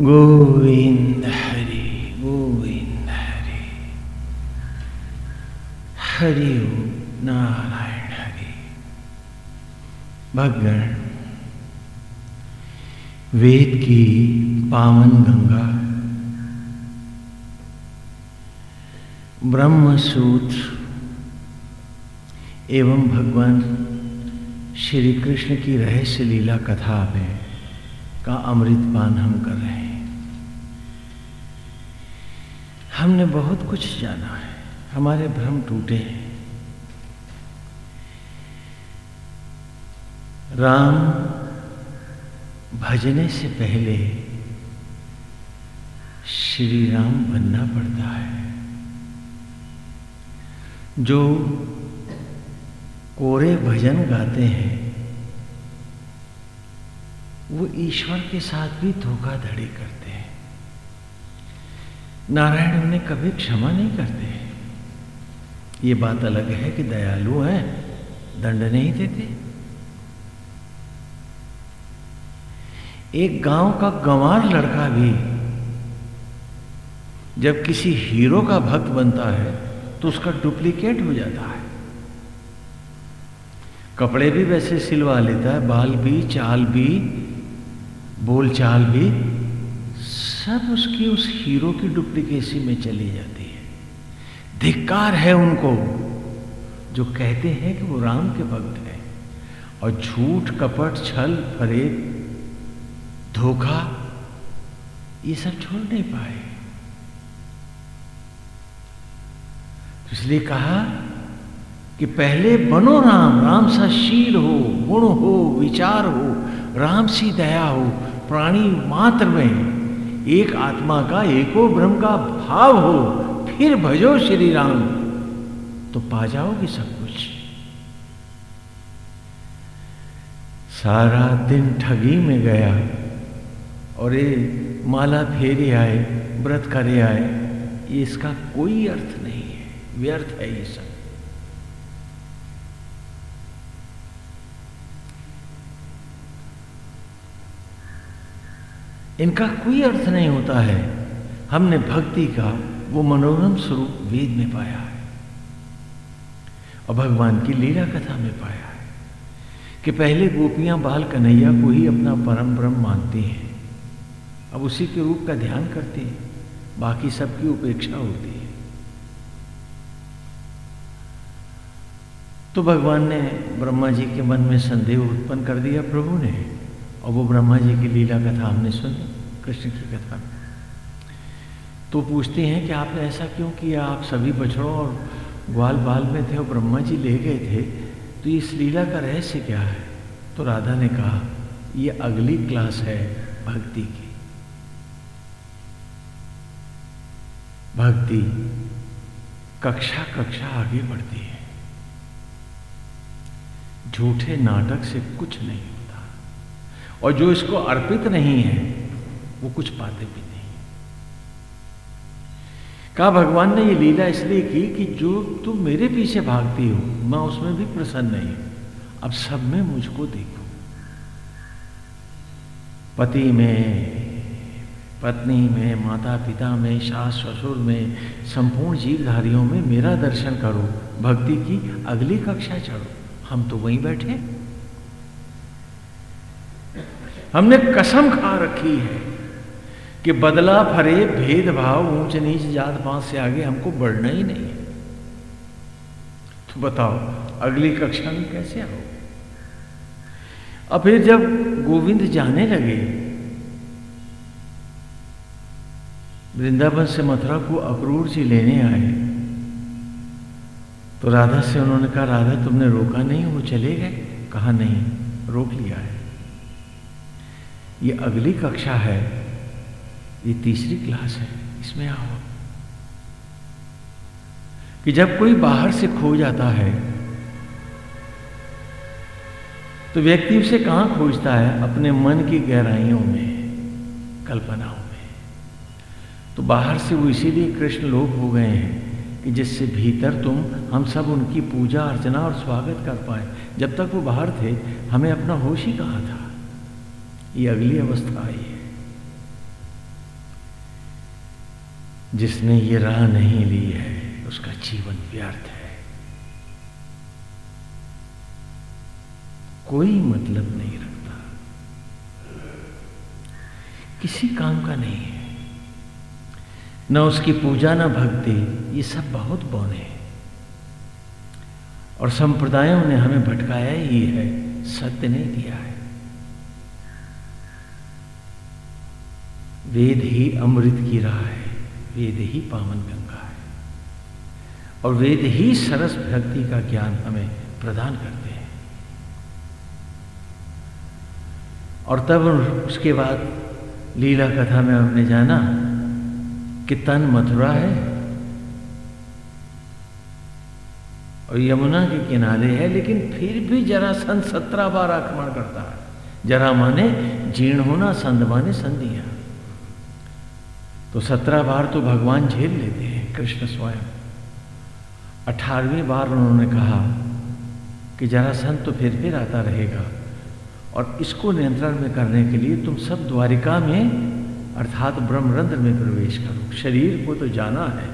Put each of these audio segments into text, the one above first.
गोविंद हरि गोविंद हरि। हरि नारायण हरि। भगण वेद की पावन गंगा। ब्रह्म सूत्र एवं भगवान श्री कृष्ण की रहस्य लीला कथा में का अमृत पान हम कर रहे हैं। हमने बहुत कुछ जाना है। हमारे भ्रम टूटे हैं। राम भजने से पहले श्री राम बनना पड़ता है। जो कोरे भजन गाते हैं, वो ईश्वर के साथ भी धोखाधड़ी करते हैं। नारायण उन्हें कभी क्षमा नहीं करते। ये बात अलग है कि दयालु हैं, दंड नहीं देते। एक गाँव का गंवार लड़का भी जब किसी हीरो का भक्त बनता है तो उसका डुप्लीकेट हो जाता है। कपड़े भी वैसे सिलवा लेता है, बाल भी, चाल भी बोल चाल भी। सब उसकी उस हीरो की डुप्लीकेसी में चली जाती है। धिक्कार है उनको, जो कहते हैं कि वो राम के भक्त हैं। और झूठ, कपट, छल, फरेब, धोखा, ये सब छोड़ नहीं पाए। तो इसलिए कहा कि पहले बनो राम राम सा शील हो, गुण हो, विचार हो, राम सी दया हो, प्राणी मात्र में एक आत्मा का एको ब्रह्म का भाव हो, फिर भजो श्री राम। तो पा जाओगे सब कुछ। सारा दिन ठगी में गया और ये माला फेरे आए, व्रत करे आए इसका कोई अर्थ नहीं है, व्यर्थ है ये सब। इनका कोई अर्थ नहीं होता है। हमने भक्ति का वो मनोरम स्वरूप वेद में पाया है और भगवान की लीला कथा में पाया है कि पहले गोपियाँ बाल कन्हैया को ही अपना परम ब्रह्म मानती हैं। अब उसी के रूप का ध्यान करती हैं। बाकी सबकी उपेक्षा होती है। तो भगवान ने ब्रह्मा जी के मन में संदेह उत्पन्न कर दिया प्रभु ने। और वो ब्रह्मा जी की लीला कथा हमने सुनी, कृष्ण की कथा तो पूछते हैं कि आपने ऐसा क्यों किया? आप सभी बछड़ों और ग्वाल बाल में थे और ब्रह्मा जी ले गए थे तो इस लीला का रहस्य क्या है? तो राधा ने कहा, ये अगली क्लास है भक्ति की। भक्ति कक्षा कक्षा आगे बढ़ती है। झूठे नाटक से कुछ नहीं। और जो इसको अर्पित नहीं है, वो कुछ पाते भी नहीं। कहा, भगवान ने ये लीला इसलिए की कि जो तुम मेरे पीछे भागती हो, मैं उसमें भी प्रसन्न नहीं हूँ। अब सब में मुझको देखो। पति में, पत्नी में माता पिता में सास ससुर में, संपूर्ण जीवधारियों में मेरा दर्शन करो, भक्ति की अगली कक्षा चढ़ो। हम तो वहीं बैठे हमने कसम खा रखी है कि बदला फरे भेदभाव ऊंच नीच जात पात से आगे हमको बढ़ना ही नहीं है। तो बताओ, अगली कक्षा में कैसे आओ? और फिर जब गोविंद जाने लगे, वृंदावन से मथुरा को अक्रूर जी लेने आए तो राधा से उन्होंने कहा, राधा, तुमने रोका नहीं? वो चले गए? कहा, नहीं, रोक लिया है। ये अगली कक्षा है, ये तीसरी क्लास है, इसमें आओ। कि जब कोई बाहर से खो जाता है तो व्यक्ति उसे कहाँ खोजता है? अपने मन की गहराइयों में, कल्पनाओं में। तो बाहर से वो इसीलिए कृष्ण लोग हो गए हैं कि जिससे भीतर तुम, हम सब उनकी पूजा अर्चना और स्वागत कर पाए। जब तक वो बाहर थे, हमें अपना होश ही कहा था? ये अगली अवस्था आई है। जिसने ये राह नहीं ली है, उसका जीवन व्यर्थ है। कोई मतलब नहीं रखता। किसी काम का नहीं है। न उसकी पूजा, न भक्ति, ये सब बहुत बौने हैं। और संप्रदायों ने हमें भटकाया ही है, सत्य नहीं दिया है। वेद ही अमृत की राह है, वेद ही पावन गंगा है। और वेद ही सरस भक्ति का ज्ञान हमें प्रदान करते हैं। और तब उसके बाद लीला कथा में हमने जाना कि तन मथुरा है और यमुना के किनारे है, लेकिन फिर भी जरा सन सत्रह बार आक्रमण करता है। जरा माने जीर्ण होना संद माने संधिया। तो सत्रह बार तो भगवान झेल लेते हैं, कृष्ण स्वयं। अठारहवीं बार उन्होंने कहा कि जरा संत तो फिर फिर आता रहेगा और इसको नियंत्रण में करने के लिए तुम सब द्वारिका में, अर्थात ब्रह्मरंध्र में प्रवेश करो। शरीर को तो जाना है।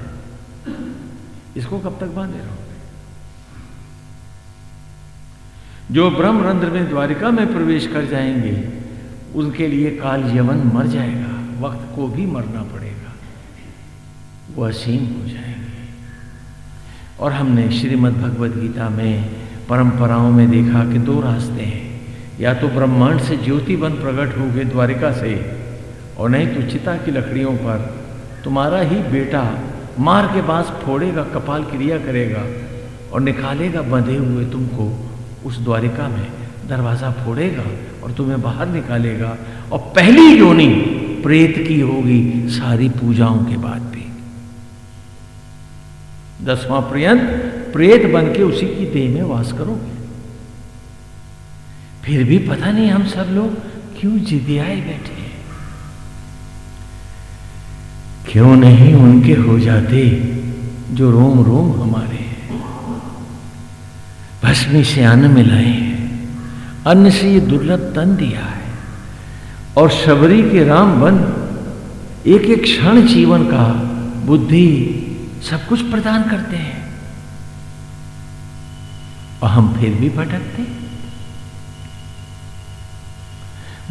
इसको कब तक बांधे रहो जो ब्रह्मरंध्र में द्वारिका में प्रवेश कर जाएँगे, उनके लिए काल यवन मर जाएगा। वक्त को भी मरना पड़ेगा। वो असीम हो जाएँगे। और हमने श्रीमद् भगवद गीता में परंपराओं में देखा कि दो रास्ते हैं। या तो ब्रह्मांड से ज्योति बन प्रकट हो गए द्वारिका से, और नहीं तो चिता की लकड़ियों पर। तुम्हारा ही बेटा मार के बाँस फोड़ेगा, कपाल क्रिया करेगा, और निकालेगा, बंधे हुए तुमको उस द्वारिका में। दरवाज़ा फोड़ेगा और तुम्हें बाहर निकालेगा। और पहली योनि प्रेत की होगी सारी पूजाओं के बाद भी। दसवां पर्यंत प्रेत बन के उसी की देह में वास करोगे। फिर भी पता नहीं हम सब लोग क्यों जिदियाए बैठे हैं। क्यों नहीं उनके हो जाते जो रोम रोम हमारे हैं। भस्मी से अन्न मिलाए हैं, अन्न से ये दुर्लभ तन दिया है। और शबरी के राम बन एक एक क्षण जीवन का बुद्धि सब कुछ प्रदान करते हैं। और हम फिर भी भटकते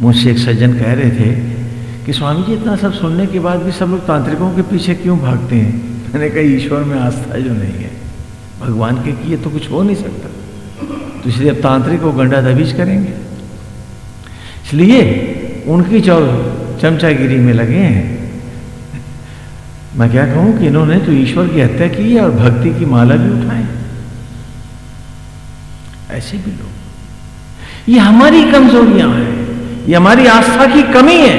मुझसे एक सज्जन कह रहे थे कि स्वामी जी इतना सब सुनने के बाद भी सब लोग तांत्रिकों के पीछे क्यों भागते हैं? मैंने कहा, ईश्वर में आस्था जो नहीं है। भगवान के किए तो कुछ हो नहीं सकता। तो इसलिए अब तांत्रिक को गंडा दबीज करेंगे। इसलिए उनकी चौ चमचागिरी में लगे हैं। मैं क्या कहूँ कि इन्होंने तो ईश्वर की हत्या की है और भक्ति की माला भी उठाए ऐसे भी लोग। ये हमारी कमजोरियाँ हैं, ये हमारी आस्था की कमी है।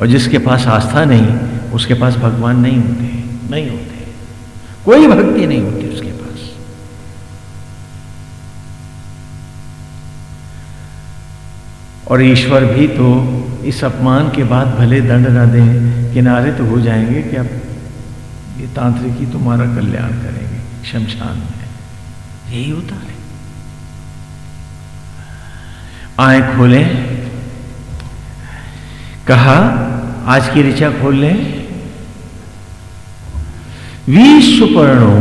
और जिसके पास आस्था नहीं, उसके पास भगवान नहीं होते नहीं होते। कोई भक्ति नहीं होती उसके और ईश्वर भी तो इस अपमान के बाद भले दंड ना दें, किनारे तो हो जाएँगे कि अब ये तांत्रिक ही तुम्हारा कल्याण करेंगे, शमशान में। यही होता है। आए खोलें। कहा, आज की ऋचा खोल लें। विश्वपर्णो,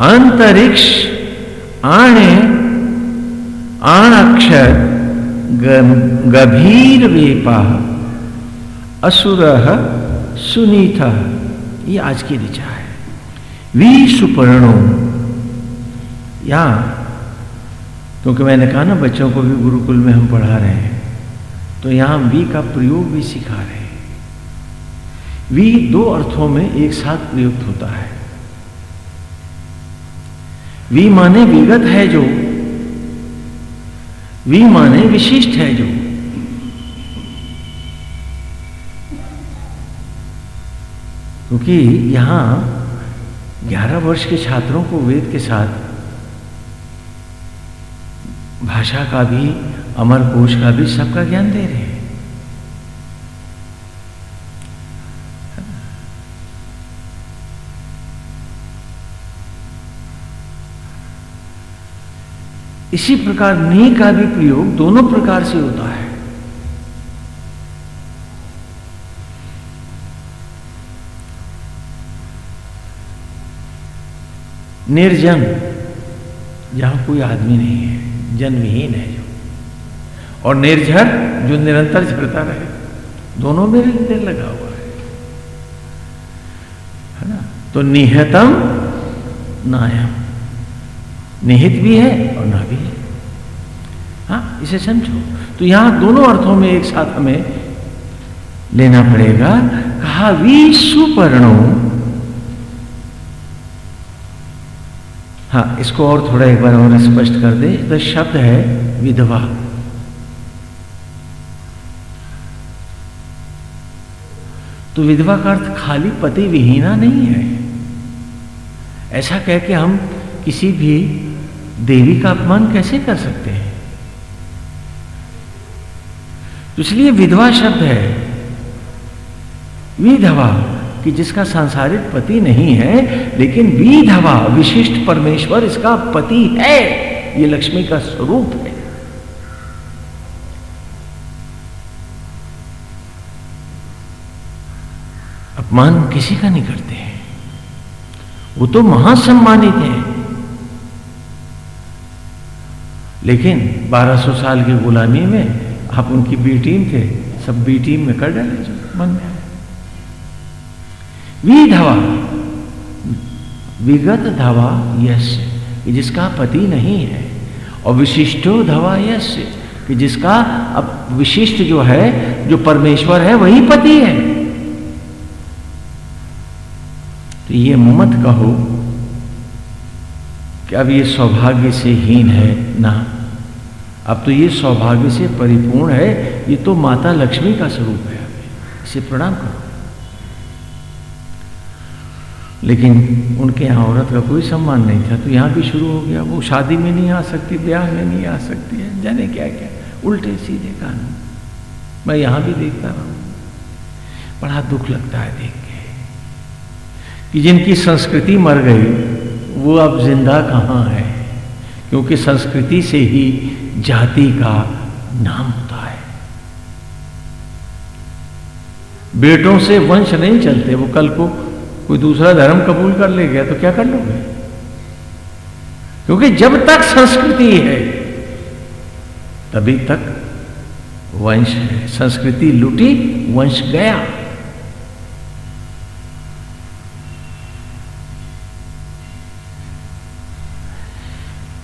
अंतरिक्ष आणे आण अक्षर गभीर वेपा असुर, सुनीथ, ये आज की ऋचा है। वी सुपर्णो या, क्योंकि मैंने कहा ना, बच्चों को भी गुरुकुल में हम पढ़ा रहे हैं तो यहाँ वी का प्रयोग भी सिखा रहे हैं। वी दो अर्थों में एक साथ प्रयुक्त होता है। वी माने विगत है जो वी माने विशिष्ट है जो। क्योंकि यहाँ ग्यारह वर्ष के छात्रों को वेद के साथ भाषा का भी, अमर कोश का भी सबका ज्ञान दे रहे हैं। इसी प्रकार नी का भी प्रयोग दोनों प्रकार से होता है। निर्जन, जहाँ कोई आदमी नहीं है जन्महीन है जो। और निर्झर जो निरंतर झरता रहे, दोनों में निर्णय लगा हुआ है। है ना? तो निहतम नायम। निहित भी है और ना भी है। हाँ इसे समझो। तो यहाँ दोनों अर्थों में एक साथ हमें लेना पड़ेगा। कहा विश्वपर्णो हाँ इसको और थोड़ा एक बार और स्पष्ट कर दे। तो शब्द है विधवा। तो विधवा का अर्थ खाली पति विहीना नहीं है। ऐसा कह के हम किसी भी देवी का अपमान कैसे कर सकते हैं? तो इसलिए विधवा शब्द है, विधवा, कि जिसका सांसारिक पति नहीं है, लेकिन विधवा, विशिष्ट परमेश्वर इसका पति है। ये लक्ष्मी का स्वरूप है। अपमान किसी का नहीं करते हैं। वो तो महासम्मानित है। लेकिन 1200 साल की गुलामी में आप उनकी बी टीम थे सब बी टीम में कर डाले जो मन में विधवा विगत धवा यश कि जिसका पति नहीं है और विशिष्टो धवा यश कि जिसका अब विशिष्ट जो है, जो परमेश्वर है, वही पति है। तो ये मत कहो कि अब ये सौभाग्य से हीन है ना। अब तो ये सौभाग्य से परिपूर्ण है, ये तो माता लक्ष्मी का स्वरूप है। इसे प्रणाम करो। लेकिन उनके यहाँ औरत का कोई सम्मान नहीं था तो यहाँ भी शुरू हो गया। वो शादी में नहीं आ सकती, ब्याह में नहीं आ सकती है, जाने क्या क्या। उल्टे सीधे कानून। मैं यहाँ भी देखता रहा बड़ा दुख लगता है देख के कि जिनकी संस्कृति मर गई, वो अब ज़िंदा कहाँ है? क्योंकि संस्कृति से ही जाति का नाम होता है। बेटों से वंश नहीं चलते, वो कल को कोई दूसरा धर्म कबूल कर ले गया तो क्या कर लोगे? क्योंकि जब तक संस्कृति है, तभी तक वंश है। संस्कृति लुटी, वंश गया।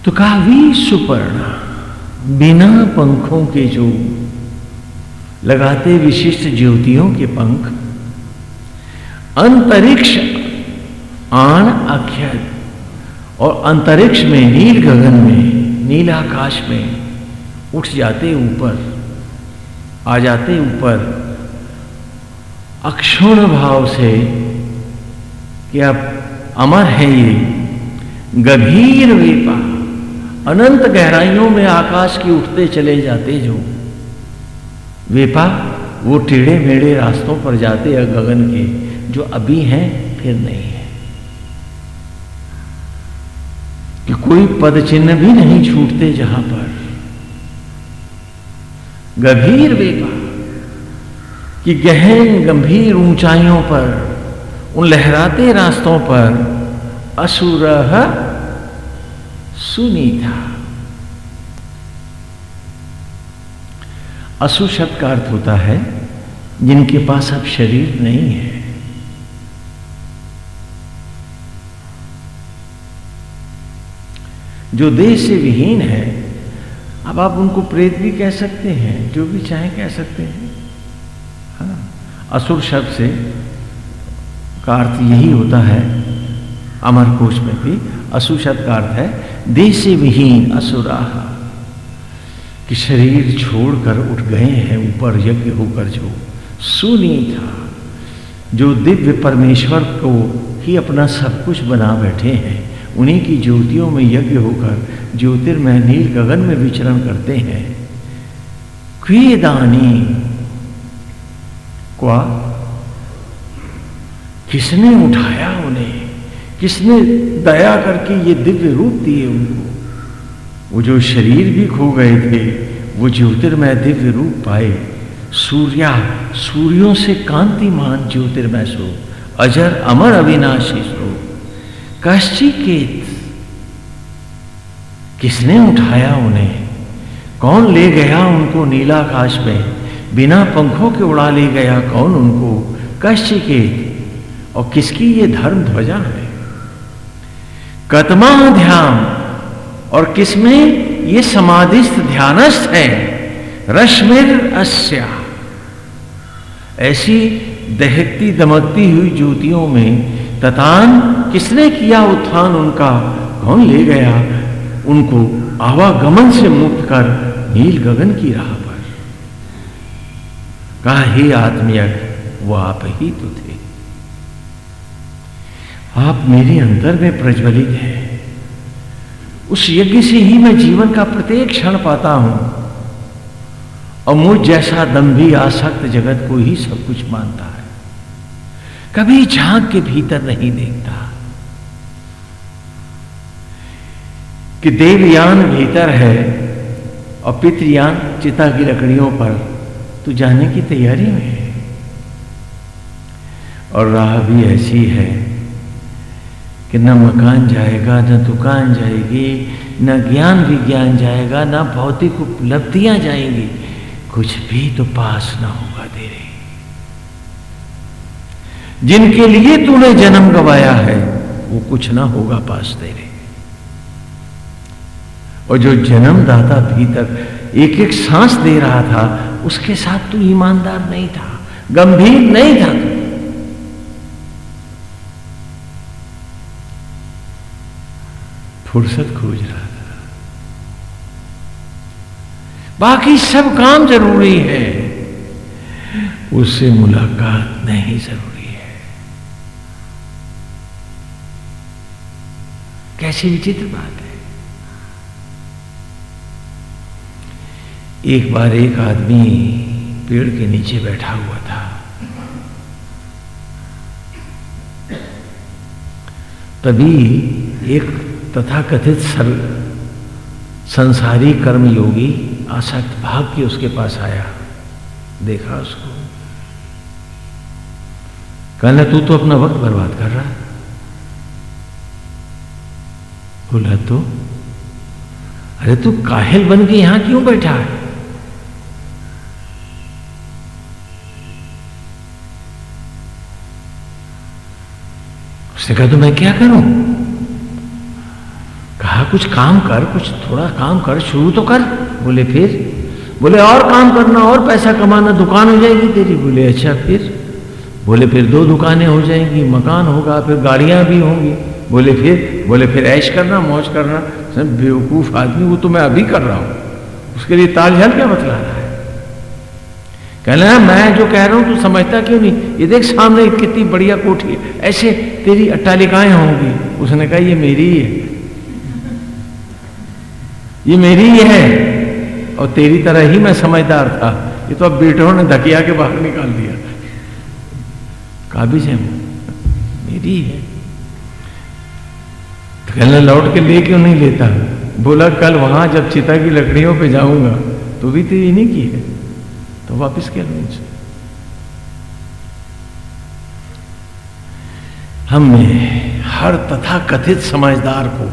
तो कहा, वी सुपर्ण बिना पंखों के जो लगाते विशिष्ट ज्योतियों के पंख, अंतरिक्ष आण अक्षर और अंतरिक्ष में नील गगन में नील आकाश में उठ जाते ऊपर, आ जाते ऊपर। अक्षुण भाव से कि अब अमर है ये? गभीर वेपा। अनंत गहराइयों में आकाश की उठते चले जाते जो। वेपा, वो टेढ़े मेढ़े रास्तों पर जाते हैं गगन के, जो अभी हैं, फिर नहीं है। कि कोई पद चिन्ह भी नहीं छूटते जहाँ पर। गंभीर वेपा, कि गहन गंभीर ऊंचाइयों पर, उन लहराते रास्तों पर, असुर सुनी था असु शब्द का अर्थ होता है, जिनके पास अब शरीर नहीं है। जो देह से विहीन है, अब आप उनको प्रेत भी कह सकते हैं, जो भी चाहे कह सकते हैं। हाँ असुर शब्द से का अर्थ यही होता है, अमर कोश में भी असु शब्द का अर्थ है से विहीन असुरा। कि शरीर छोड़कर उठ गए हैं, ऊपर यज्ञ होकर जो सुनी था, जो दिव्य परमेश्वर को ही अपना सब कुछ बना बैठे हैं, उन्हीं की ज्योतियों में यज्ञ होकर ज्योतिर्मय नील गगन में विचरण करते हैं। क्वेदानी क्वा? किसने उठाया किसने दया करके ये दिव्य रूप दिए उनको? वो जो शरीर भी खो गए थे, वो ज्योतिर्मय दिव्य रूप पाए। सूर्या, सूर्यों से कांतिमान ज्योतिर्मय स्वरूप अजर, अमर अविनाशी स्वरूप कश्चिकेत, किसने उठाया उन्हें? कौन ले गया उनको नीलाकाश में? बिना पंखों के उड़ा ले गया कौन उनको? कश्चिकेत, और किसकी ये धर्म ध्वजा है? कतमा ध्यान। और किसमें? ये समाधिस्थ ध्यानस्थ है। रश्मिर अस्या। ऐसी दहकती दमकती हुई ज्योतियों में ततान किसने किया उत्थान उनका? कौन ले गया? उनको आवागमन से मुक्त कर नील गगन की राह पर। कहा, हे आत्मयज्ञ वो आप ही तो थे। आप मेरे अंदर में प्रज्वलित हैं। उस यज्ञ से ही मैं जीवन का प्रत्येक क्षण पाता हूँ। और मुझ जैसा दम्भी आसक्त जगत को ही सब कुछ मानता है। कभी झाँक के भीतर नहीं देखता। कि देवयान भीतर है और पितृयान चिता की लकड़ियों पर तो जाने की तैयारी में है। और राह भी ऐसी है कि न मकान जाएगा, न दुकान जाएगी, न ज्ञान विज्ञान जाएगा, न भौतिक उपलब्धियाँ जाएँगी। कुछ भी तो पास ना होगा तेरे। जिनके लिए तूने जन्म गवाया है, वो कुछ ना होगा पास तेरे। और जो जन्मदाता भीतर एक एक सांस दे रहा था, उसके साथ तू ईमानदार नहीं था, गंभीर नहीं था तू। फुर्सत खोज रहा था बाकी सब काम ज़रूरी है। उससे मुलाकात नहीं ज़रूरी है। कैसी विचित्र बात है। एक बार एक आदमी पेड़ के नीचे बैठा हुआ था। तभी एक तथाकथित सर, संसारी कर्म योगी आसक्त भाग के उसके पास आया, देखा उसको। कहना तू तो अपना वक्त बर्बाद कर रहा है। बोला तो? अरे तू काहिल बन के यहाँ क्यों बैठा है? उसने कहा तो मैं क्या करूँ? कुछ काम कर, कुछ थोड़ा काम कर, शुरू तो कर। बोले, फिर? बोले, और काम करना, और पैसा कमाना, दुकान हो जाएगी तेरी। बोले अच्छा फिर? बोले, फिर दो दुकानें हो जाएँगी, मकान होगा, फिर गाड़ियाँ भी होंगी। बोले, फिर? बोले, फिर ऐश करना, मौज करना। सब बेवकूफ़ आदमी, वो तो मैं अभी कर रहा हूँ। उसके लिए ताल क्या बतला रहा है? कहना मैं जो कह रहा हूँ, तू समझता क्यों नहीं? ये देख, सामने कितनी बढ़िया कोठी है। ऐसे तेरी अट्टालिकाएँ होंगी। उसने कहा, ये मेरी ही है। ये मेरी ही है। और तेरी तरह ही मैं समझदार था। ये तो अब बेटों ने धकिया के बाहर निकाल दिया। काबिज है मेरी है तो कहने लौट के ले क्यों नहीं लेता? बोला, कल वहाँ जब चिता की लकड़ियों पे जाऊँगा तो भी तो ये नहीं की है। तो वापिस क्या लो उनसे? हमने हर तथा कथित समझदार को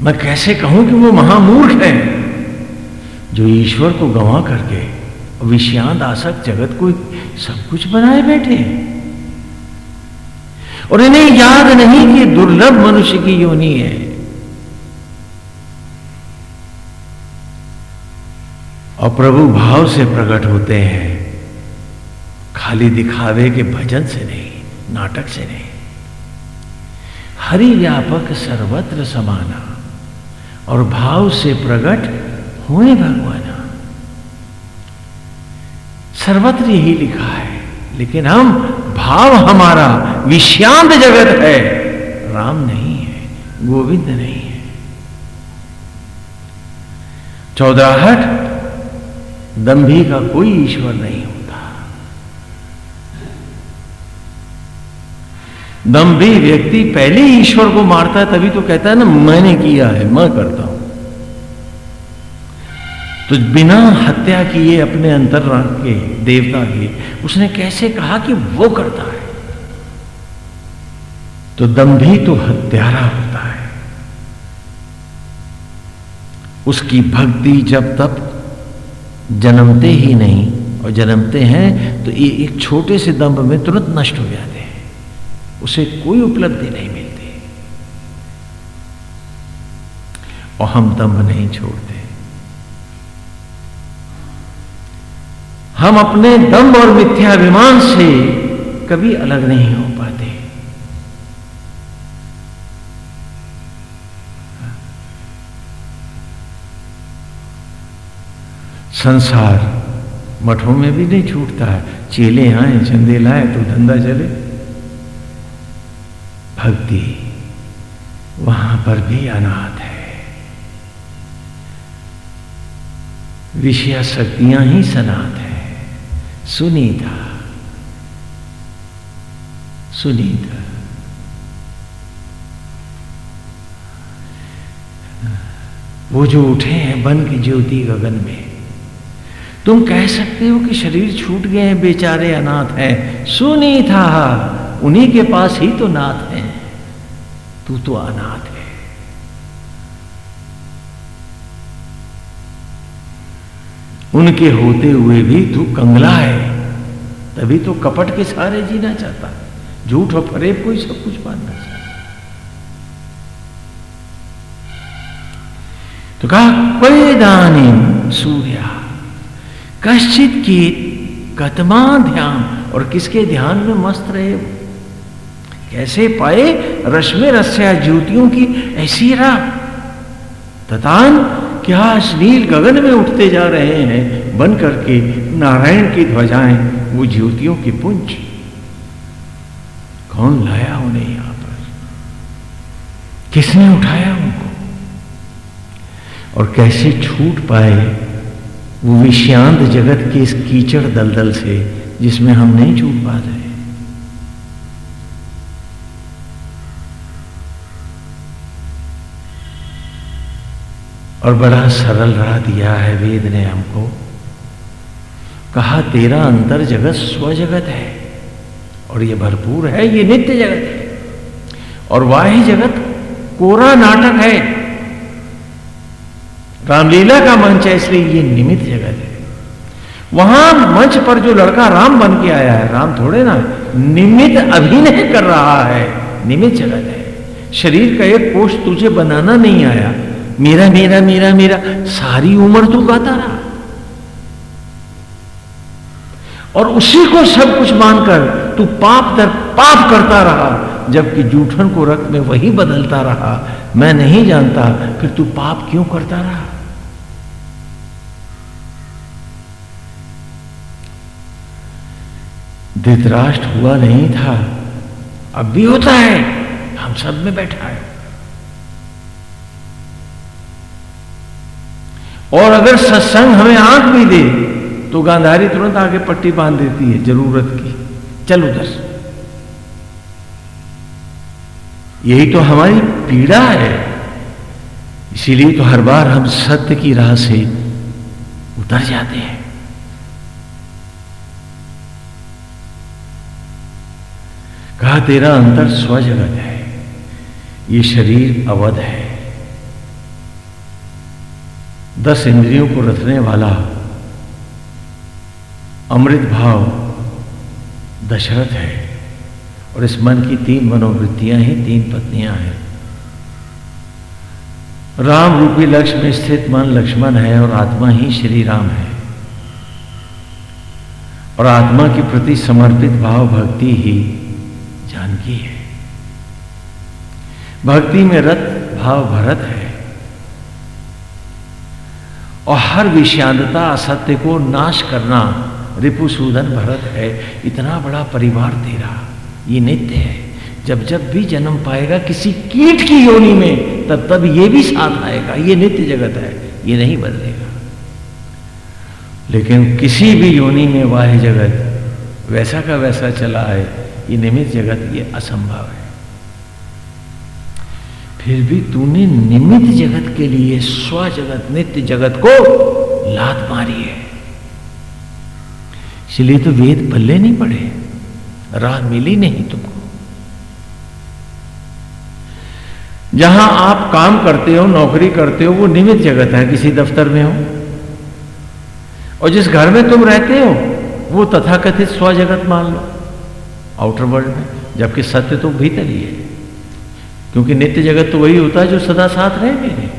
मैं कैसे कहूँ कि वो महामूर्ख है? जो ईश्वर को गंवा करके विषयांत आसक्त जगत को सब कुछ बनाए बैठे और इन्हें याद नहीं कि दुर्लभ मनुष्य की योनि है। और प्रभु भाव से प्रकट होते हैं। खाली दिखावे के भजन से नहीं, नाटक से नहीं। हरि व्यापक सर्वत्र समाना। और भाव से प्रकट हुए भगवान। सर्वत्र यही लिखा है, लेकिन हम, भाव हमारा विषांत जगत है। राम नहीं है, गोविंद नहीं है। चौदहट दंभी का कोई ईश्वर नहीं होता दंभी व्यक्ति पहले ईश्वर को मारता है, तभी तो कहता है ना, मैंने किया है, मैं करता हूँ। तो बिना हत्या किए अपने अंतर के देवता के उसने कैसे कहा कि वो करता है? तो दम्भी तो हत्यारा होता है। उसकी भक्ति जब तब जन्मते ही नहीं और जन्मते हैं तो ये एक छोटे से दम्भ में तुरंत नष्ट हो जाते हैं। उसे कोई उपलब्धि नहीं मिलती। और हम दम्भ नहीं छोड़ते। हम अपने दम्भ और मिथ्याभिमान से कभी अलग नहीं हो पाते। संसार मठों में भी नहीं छूटता। है चेले आए चंदे लाए तो धंधा चले। भक्ति वहाँ पर भी अनाथ है। विषया शक्तियाँ ही सनात है। सुनीता सुनीता। वो जो उठे हैं बन की ज्योति गगन में, तुम कह सकते हो कि शरीर छूट गए हैं, बेचारे अनाथ हैं। सुनी था उन्हीं के पास ही तो नाथ है। तू तो अनाथ है। उनके होते हुए भी तू कंगला है। तभी तो कपट के सारे जीना चाहता। झूठ और फरेब को ही सब कुछ मानना चाहता। तो कहा दानी सूर्या, कश्चित की कतमा ध्यान और किसके ध्यान में मस्त रहे वो कैसे पाए रश्मि रस्या ज्योतियों की ऐसी राह? ततान, क्या अश्लील गगन में उठते जा रहे हैं? बन करके नारायण की ध्वजाएँ, वो ज्योतियों की पुंज। कौन लाया उन्हें यहाँ पर? किसने उठाया उनको? और कैसे छूट पाए वो विषांत जगत के इस कीचड़ दलदल से, जिसमें हम नहीं छूट पाते? और बड़ा सरल राह दिया है वेद ने हमको। कहा तेरा अंतर जगत स्व जगत है और ये भरपूर है। ये नित्य जगत है। और वाही जगत कोरा नाटक है। रामलीला का मंच है इसलिए ये निमित्त जगत है। वहाँ मंच पर जो लड़का राम बन के आया है राम थोड़े ना निमित्त अभिनय कर रहा है निमित्त जगत है। शरीर का एक कोष तुझे बनाना नहीं आया। मेरा मेरा मेरा मेरा। सारी उम्र तू गाता रहा। और उसी को सब कुछ मानकर तू पाप दर पाप करता रहा, जबकि जूठन को रक्त में वही बदलता रहा। मैं नहीं जानता फिर तू पाप क्यों करता रहा। धृतराष्ट्र हुआ नहीं था। अब भी होता है। हम सब में बैठा है। और अगर सत्संग हमें आँख भी दे तो गांधारी तुरंत आगे पट्टी बाँध देती है ज़रूरत की। चल उधर। यही तो हमारी पीड़ा है। इसीलिए तो हर बार हम सत्य की राह से उतर जाते हैं। कहा, तेरा अंतर स्वजगत है। ये शरीर अवध है। दस इंद्रियों को रखने वाला अमृत भाव दशरथ है। और इस मन की तीन मनोवृत्तियाँ ही, तीन पत्नियाँ हैं। राम रूपी लक्ष्य में स्थित मन लक्ष्मण है और आत्मा ही श्री राम है। और आत्मा के प्रति समर्पित भाव भक्ति ही जानकी है। भक्ति में रत भाव भरत है। और हर विषांतता असत्य को नाश करना रिपुसूदन भरत है। इतना बड़ा परिवार तेरा, ये नित्य है। जब जब भी जन्म पाएगा किसी कीट की योनि में, तब तब ये भी साथ आएगा। ये नित्य जगत है, ये नहीं बदलेगा। लेकिन किसी भी योनि में वाह जगत, वैसा का वैसा चला है, ये निमित्त जगत, ये असंभव है। फिर भी तूने निमित्त जगत के लिए, स्व जगत, नित्य जगत को लात मारी है। इसलिए तो वेद पल्ले नहीं पड़े राह मिली नहीं तुमको। जहाँ आप काम करते हो, नौकरी करते हो, वो निमित जगत है, किसी दफ्तर में हो। और जिस घर में तुम रहते हो, वो तथाकथित स्व जगत मान लो। आउटर वर्ल्ड में, जबकि सत्य तो भीतर ही है। क्योंकि नित्य जगत तो वही होता है जो सदा साथ रहे मेरे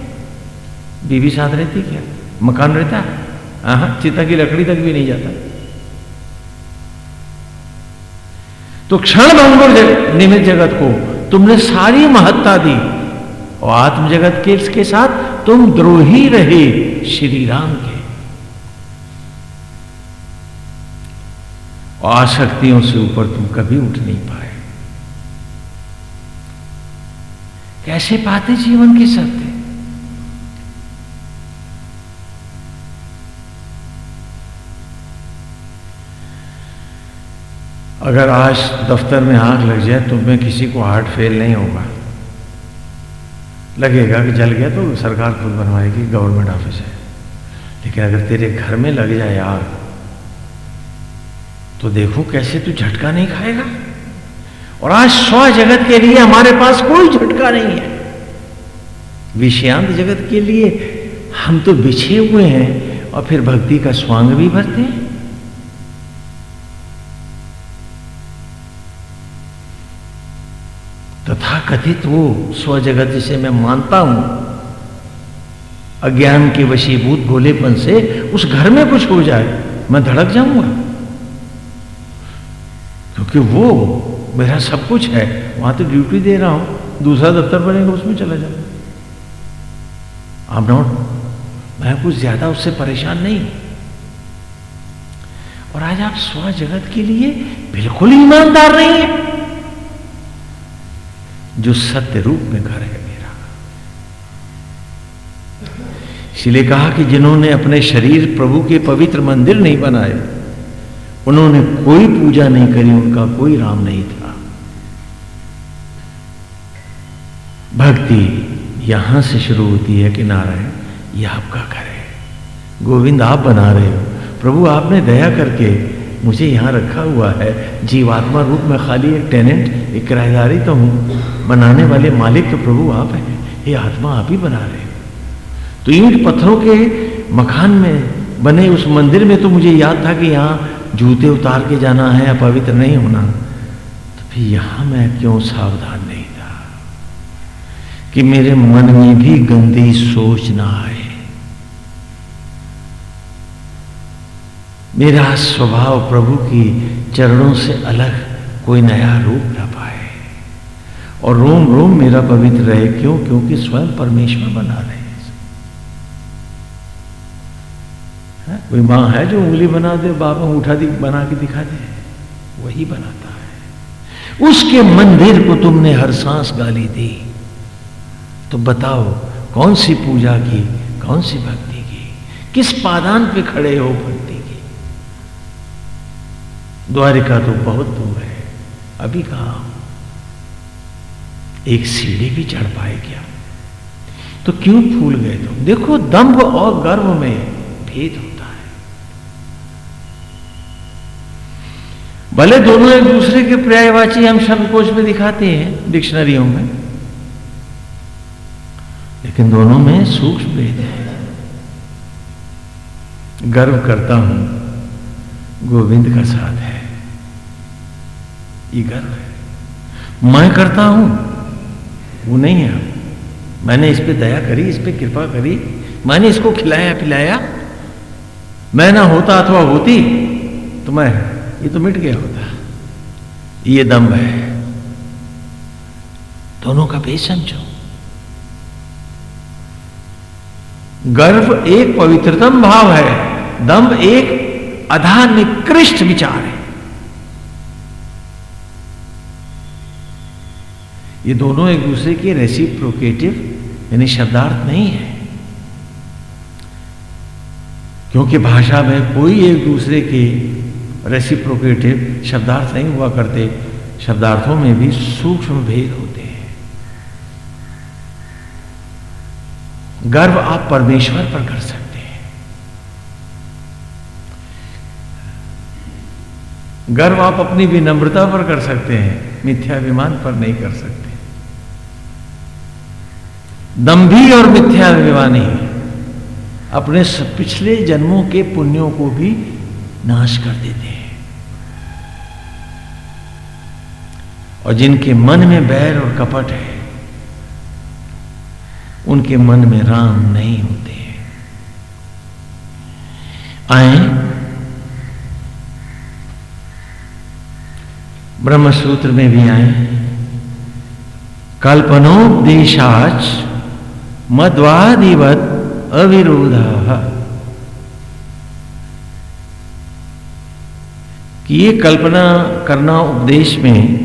बीवी साथ रहती क्या? मकान रहता है? चिता की लकड़ी तक भी नहीं जाता। तो क्षण भंगुर निमित जगत को तुमने सारी महत्ता दी और आत्म जगत के इसके साथ तुम द्रोही रहे श्री राम के। आसक्तियों से ऊपर तुम कभी उठ नहीं पाए। कैसे पाते जीवन के सत्य? अगर आज दफ्तर में आग लग जाए तो मैं किसी को हार्ट फेल नहीं होगा। लगेगा कि जल गया तो सरकार खुद बनवाएगी गवर्नमेंट ऑफ़िस है। लेकिन अगर तेरे घर में लग जाए आग तो देखो कैसे तू झटका नहीं खाएगा। और आज स्व जगत के लिए हमारे पास कोई झटका नहीं है। विषयांत जगत के लिए हम तो बिछे हुए हैं और फिर भक्ति का स्वांग भी भरते हैं। तथा कथित वो स्व जगत जिसे मैं मानता हूँ, अज्ञान के वशीभूत भोलेपन से उस घर में कुछ हो जाए, मैं धड़क जाऊँगा। क्योंकि वो मेरा सब कुछ है, वहाँ तो ड्यूटी दे रहा हूँ। दूसरा दफ्तर बनेगा, उसमें चला जाऊँगा आप नॉट मैं कुछ ज़्यादा उससे परेशान नहीं। और आज आप स्व जगत के लिए बिल्कुल ईमानदार नहीं है। जो सत्य रूप में घर है मेरा। इसलिए कहा कि जिन्होंने अपने शरीर प्रभु के पवित्र मंदिर नहीं बनाए, उन्होंने कोई पूजा नहीं करी, उनका कोई राम नहीं था। भक्ति यहाँ से शुरू होती है कि नारायण ये आपका घर है। गोविंद, आप बना रहे हो। प्रभु, आपने दया करके मुझे यहाँ रखा हुआ है। जीवात्मा रूप में खाली एक टेनेंट एक किराएदारी तो हूँ। बनाने वाले मालिक तो प्रभु आप हैं। ये आत्मा आप ही बना रहे हो। तो ईंट पत्थरों के मकान में बने उस मंदिर में तो मुझे याद था कि यहाँ जूते उतार के जाना है या पवित्र नहीं होना। तो फिर यहाँ मैं क्यों सावधान कि मेरे मन में भी गंदी सोच ना आए। मेरा स्वभाव प्रभु की चरणों से अलग कोई नया रूप ना पाए। और रोम रोम मेरा पवित्र रहे, क्यों? क्योंकि स्वयं परमेश्वर बना रहे। कोई माँ है जो उंगली बना दे, बाबा उठा दी, बना के दिखा दे। वही बनाता है। उसके मंदिर को तुमने हर सांस गाली दी। तो बताओ, कौन सी पूजा की, कौन सी भक्ति की? किस पादान पे खड़े हो भक्ति की? द्वारिका तो बहुत दूर है, अभी कहा एक सीढ़ी भी चढ़ पाए क्या? तो क्यों फूल गए तुम? देखो दंभ और गर्व में भेद होता है। भले दोनों एक दूसरे के पर्यायवाची हम शब्दकोश में दिखाते हैं, डिक्शनरियों में। लेकिन दोनों में सूक्ष्म भेद है। गर्व करता हूँ, गोविंद का साथ है। ये गर्व है। मैं करता हूँ, वो नहीं है। मैंने इस पे दया करी, इस पे कृपा करी, मैंने इसको खिलाया पिलाया। मैं ना होता अथवा होती तो मैं, ये तो मिट गया होता। ये दम है। दोनों का भेद समझो। गर्व एक पवित्रतम भाव है, दम्भ एक अधा निकृष्ट विचार है। ये दोनों एक दूसरे के रेसिप्रोकेटिव यानी शब्दार्थ नहीं है। क्योंकि भाषा में कोई एक दूसरे के रेसिप्रोकेटिव शब्दार्थ नहीं हुआ करते, शब्दार्थों में भी सूक्ष्म भेद होते हैं। गर्व आप परमेश्वर पर कर सकते हैं। गर्व आप अपनी विनम्रता पर कर सकते हैं, मिथ्याभिमान पर नहीं कर सकते। दम्भी और मिथ्याभिमानी, अपने पिछले जन्मों के पुण्यों को भी नाश कर देते हैं। और जिनके मन में बैर और कपट है उनके मन में राम नहीं होते। आए। ब्रह्म सूत्र में भी आए। कल्पनोपदेशाच मध्वादिवत अविरोध। कि ये कल्पना करना उपदेश में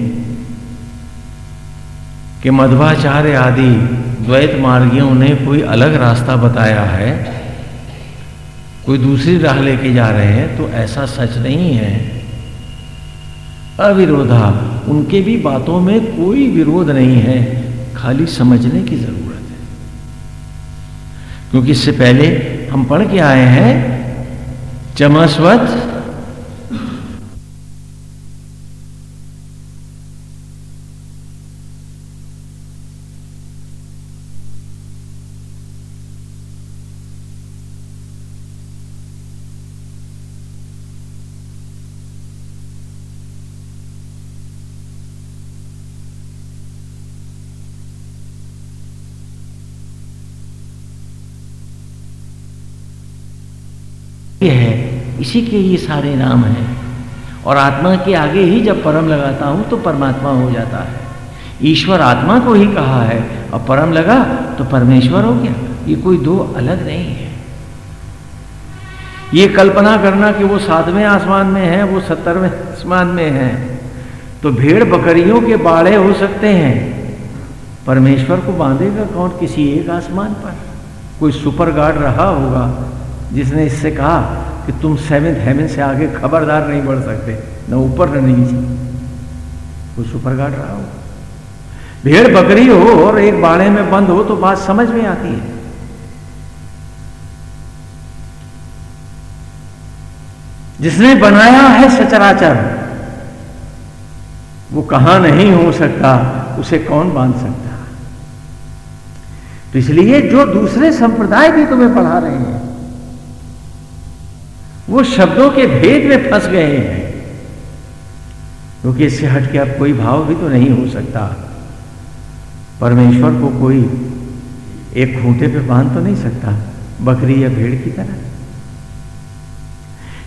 कि मध्वाचार्य आदि द्वैत मार्गियों ने कोई अलग रास्ता बताया है? कोई दूसरी राह लेके जा रहे हैं तो ऐसा सच नहीं है। अविरोधा, उनके भी बातों में कोई विरोध नहीं है। खाली समझने की ज़रूरत है। क्योंकि इससे पहले हम पढ़ के आए हैं, चमस्वत इसी के ये सारे नाम हैं। और आत्मा के आगे ही जब परम लगाता हूँ तो परमात्मा हो जाता है। ईश्वर आत्मा को ही कहा है और परम लगा तो परमेश्वर हो गया। ये कोई दो अलग नहीं है। ये कल्पना करना कि वो सातवें आसमान में है, वो सत्तरवें आसमान में है तो भेड़ बकरियों के बाड़े हो सकते हैं। परमेश्वर को बांधेगा कौन? किसी एक आसमान पर। कोई सुपर गार्ड रहा होगा जिसने इससे कहा कि तुम सेवेंथ हेवन से आगे खबरदार नहीं बढ़ सकते, न ऊपर न नीचे। कोई सुपर गार्ड रहा हो। भेड़ बकरी हो और एक बाड़े में बंद हो तो बात समझ में आती है। जिसने बनाया है सचराचर, वो कहाँ नहीं हो सकता, उसे कौन बाँध सकता? तो इसलिए जो दूसरे संप्रदाय भी तुम्हें पढ़ा रहे हैं वो शब्दों के भेद में फंस गए हैं। क्योंकि तो इससे हट के अब कोई भाव भी तो नहीं हो सकता। परमेश्वर को कोई एक खूंटे पे बाँध तो नहीं सकता, बकरी या भेड़ की तरह।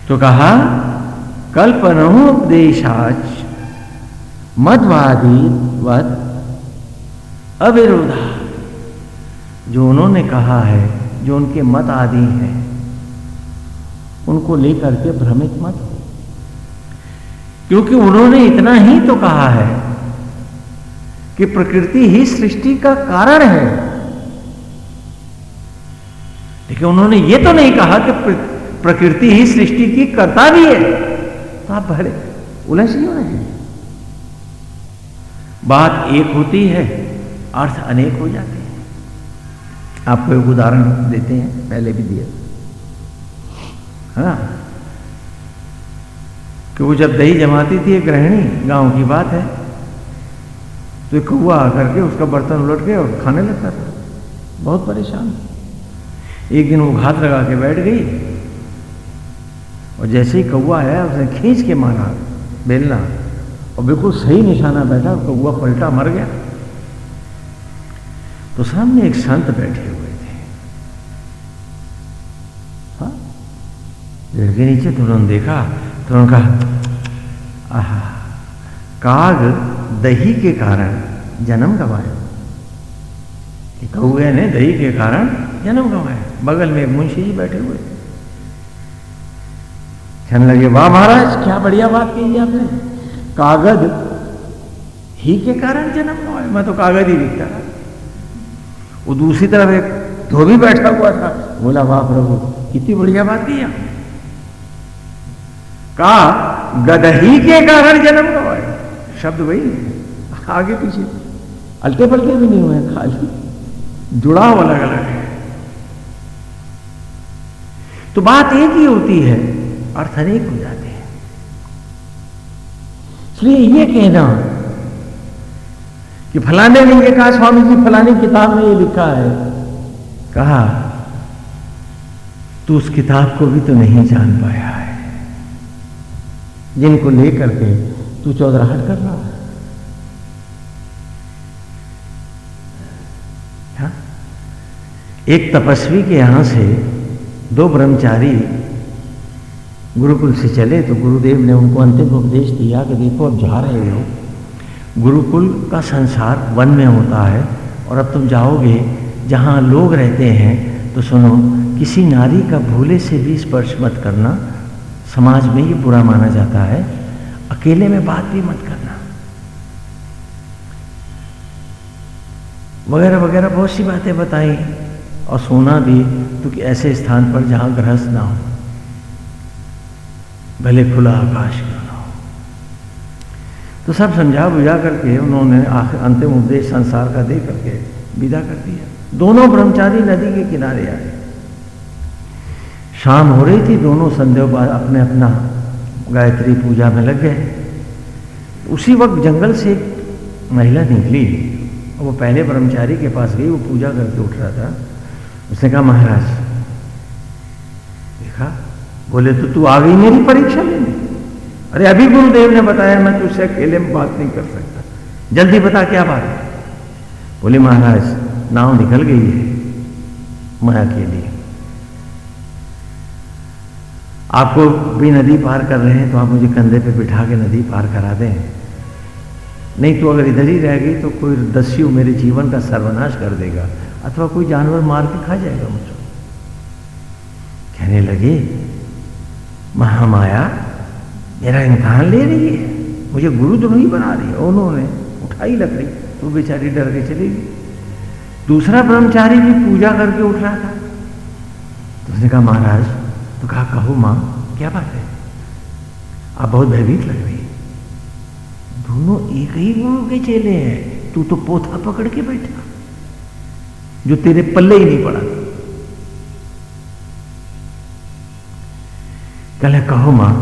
तो कहा, कल्पनोपदेशाच मदवादी अविरोधा। जो उन्होंने कहा है, जो उनके मत आदि हैं उनको लेकर के भ्रमित मत हो। क्योंकि उन्होंने इतना ही तो कहा है कि प्रकृति ही सृष्टि का कारण है। लेकिन उन्होंने ये तो नहीं कहा कि प्रकृति ही सृष्टि की करता भी है। तो आप भरे उलझ क्यों रहे बात एक होती है, अर्थ अनेक हो जाते हैं। आपको एक उदाहरण देते हैं, पहले भी दिया। है ना? कि वो जब दही जमाती थी एक गृहिणी, गाँव की बात है तो एक कौआ आकर के उसका बर्तन उलट के और खाने लगता था। बहुत परेशान। एक दिन वो घात लगा के बैठ गई और जैसे ही कौआ आया, उसने खींच के मारा बेलना और बिल्कुल सही निशाना बैठा कौआ पलटा मर गया। तो सामने एक संत बैठे हुए पेड़ के नीचे तो उन्होंने देखा तो उन्होंने कहा, आह, काग दही के कारण जन्म गवाया कौए ने दही के कारण जन्म गवाया बगल में मुंशी जी बैठे हुए। कहने लगे, वाह महाराज, क्या बढ़िया बात कही आपने। कागज़ ही के कारण जन्म गवाया मैं तो कागज़ ही दिखता था। वो दूसरी तरफ़ एक धोबी बैठा हुआ था। बोला, वाह प्रभु, कितनी बढ़िया बात की आपने। कहा, गदही के कारण जन्म गवाए शब्द वही आगे पीछे। अल्टे पलटे भी नहीं हुए खाली। जुड़ाव अलग अलग है। तो बात एक ही होती है, अर्थ अनेक हो जाते हैं। इसलिए यह कहना कि फलाने ने ये कहा स्वामी जी फलानी किताब में ये लिखा है। कहा, तू उस किताब को भी तो नहीं जान पाया है। जिनको लेकर के तू चौधराहट कर रहा है? एक तपस्वी के यहाँ से दो ब्रह्मचारी गुरुकुल से चले तो गुरुदेव ने उनको अंतिम उपदेश दिया कि देखो, अब जा रहे हो। गुरुकुल का संसार वन में होता है, और अब तुम जाओगे जहाँ लोग रहते हैं तो सुनो, किसी नारी का भूले से भी स्पर्श मत करना। समाज में ये बुरा माना जाता है, अकेले में बात भी मत करना। वगैरह वगैरह बहुत सी बातें बताई, और सोना भी तो कि ऐसे स्थान पर जहाँ गृहस्थ ना हो। भले खुला आकाश क्यों ना हो। तो सब समझा बुझा करके उन्होंने अंतिम उपदेश संसार का दे करके विदा कर दिया। दोनों ब्रह्मचारी नदी के किनारे आए शाम हो रही थी, दोनों बाद अपने अपना गायत्री पूजा में लग गए। उसी वक्त जंगल से एक महिला निकली। वो पहले ब्रह्मचारी के पास गई, वो पूजा करके उठ रहा था। उसने कहा, महाराज, देखा? बोले तो तू आ गई मेरी परीक्षा लेने अरे, अभी गुरुदेव ने बताया, मैं तुझसे अकेले में बात नहीं कर सकता। जल्दी बता, क्या बात है? बोले, महाराज, नाव निकल गई है, मैं अकेली आपको भी नदी पार कर रहे हैं तो आप मुझे कंधे पे बिठा के नदी पार करा दें। नहीं तो अगर इधर ही रह गई तो कोई दस्यु मेरे जीवन का सर्वनाश कर देगा, अथवा कोई जानवर मार के खा जाएगा मुझको। कहने लगे, महामाया, मेरा इम्तहान ले रही है। मुझे गुरुद्रोही बना रही है। उन्होंने उठाई लकड़ी तो बेचारी डर के चली गई। दूसरा ब्रह्मचारी भी पूजा करके उठ रहा था। तो उसने कहा, महाराज तो कहा, कहो माँ, क्या बात है? आप बहुत भयभीत लग रही दोनों एक ही गुरु के चेले हैं। तू तो पोथा पकड़ के बैठा, जो तेरे पल्ले ही नहीं पड़ा। कहले कहो माँ।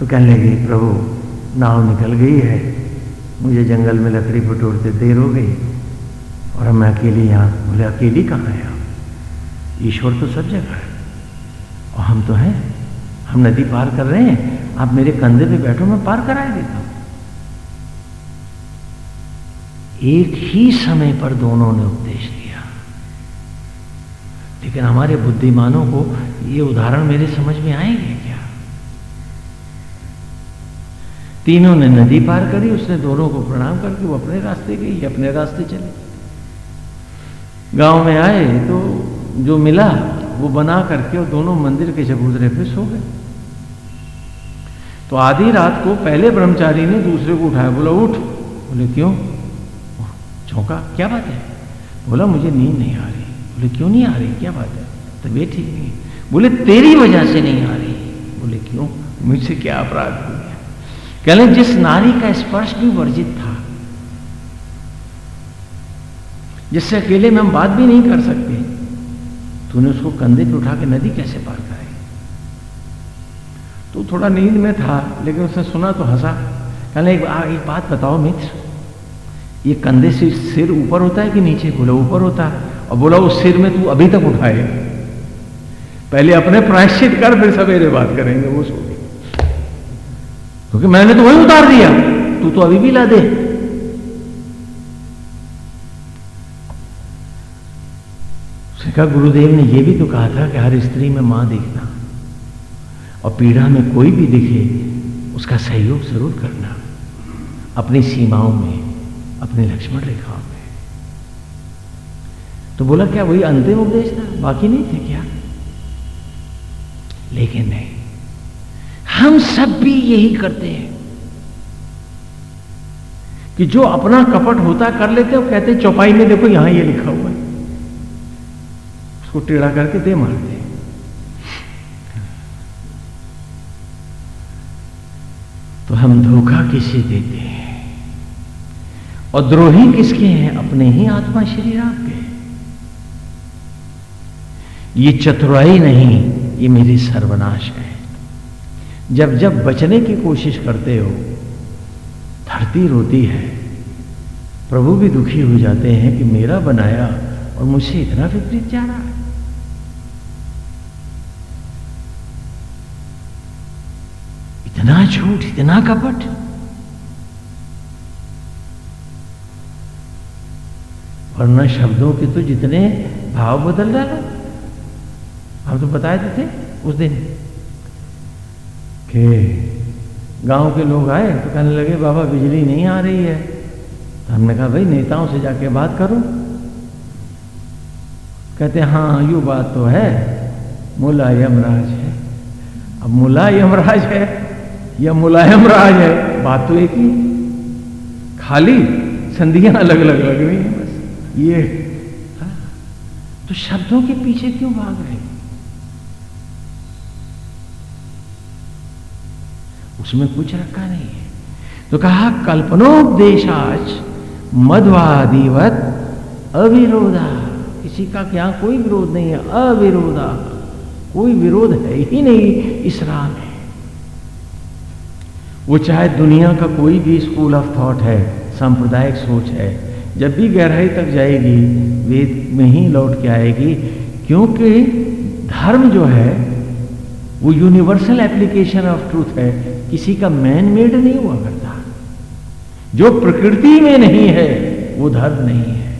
तो कहने लगी, प्रभु, नाव निकल गई है। मुझे जंगल में लकड़ी पटोरते देर हो गई और मैं अकेली यहाँ बोले अकेली कहाँ है ईश्वर तो सब जगह है। और हम तो हैं। हम नदी पार कर रहे हैं। आप मेरे कंधे पे बैठो, मैं पार कराए देता हूँ। एक ही समय पर दोनों ने उपदेश दिया। लेकिन हमारे बुद्धिमानों को ये उदाहरण मेरे समझ में आएँगे क्या? तीनों ने नदी पार करी, उसने दोनों को प्रणाम करके वो अपने रास्ते गई, अपने रास्ते चले। गाँव में आए तो जो मिला, वो बना करके और दोनों मंदिर के चबूतरे पे सो गए। तो आधी रात को पहले ब्रह्मचारी ने दूसरे को उठाया, बोला, उठ। बोले, क्यों? चौंका, क्या बात है? बोला, मुझे नींद नहीं आ रही। बोले, क्यों नहीं आ रही? क्या बात है? तबीयत ठीक नहीं बोले, तेरी वजह से नहीं आ रही। बोले, क्यों? मुझसे क्या अपराध हो गया? कहले जिस नारी का स्पर्श भी वर्जित था, जिससे अकेले में हम बात भी नहीं कर सकते तूने उसको कंधे पे उठा के नदी कैसे पार कराई? तो थोड़ा नींद में था लेकिन उसने सुना तो हंसा। कहने एक, एक बात बताओ मित्र। ये कंधे से सिर ऊपर होता है कि नीचे? बोला ऊपर होता है। और बोला उस सिर में तू अभी तक उठाए। पहले अपने प्रायश्चित कर फिर सवेरे बात करेंगे वो सो क्योंकि मैंने तो वही उतार दिया। तू तो अभी भी ला दे। कहा गुरुदेव ने यह भी तो कहा था कि हर स्त्री में माँ देखना और पीड़ा में कोई भी दिखे, उसका सहयोग ज़रूर करना। अपनी सीमाओं में, अपने लक्ष्मण रेखाओं में। तो बोला, क्या वही अंतिम उपदेश था? बाकी नहीं थे क्या? लेकिन नहीं, हम सब भी यही करते हैं कि जो अपना कपट होता कर लेते हो कहते चौपाई में देखो, यहाँ ये लिखा हुआ है। उसको टेढ़ा करके दे मारते हैं तो हम धोखा किसे देते हैं? और द्रोही किसके हैं? अपने ही आत्मा शरीर आपके। ये चतुराई नहीं, ये मेरी सर्वनाश है। जब जब बचने की कोशिश करते हो, धरती रोती है। प्रभु भी दुखी हो जाते हैं कि मेरा बनाया और मुझसे इतना विपरीत जा रहा। इतना झूठ, इतना कपट। वरना शब्दों के तो जितने भाव बदल डाला हम तो बताए थे उस दिन कि गाँव के लोग आए तो कहने लगे, बाबा, बिजली नहीं आ रही है। तो हमने कहा, भाई, नेताओं से जाके बात करो। कहते हाँ यू बात तो है। मुला यमराज है। अब मुला यमराज है। या मुलायम राज है, बात तो एक ही। खाली संधियाँ अलग अलग लग रही हैं बस। ये हाँ। तो शब्दों के पीछे क्यों भाग रहे उसमें कुछ रखा नहीं है। तो कहा कल्पनोपदेशाच मध्वादिवत अविरोधा। किसी का क्या कोई विरोध नहीं है? अविरोधा। कोई विरोध है ही नहीं इस राह में। वो चाहे दुनिया का कोई भी स्कूल ऑफ़ थॉट है, सांप्रदायिक सोच है, जब भी गहराई तक जाएगी, वेद में ही लौट के आएगी, क्योंकि धर्म जो है, वो यूनिवर्सल एप्लीकेशन ऑफ़ ट्रूथ है। किसी का मैन मेड नहीं हुआ करता। जो प्रकृति में नहीं है, वो धर्म नहीं है।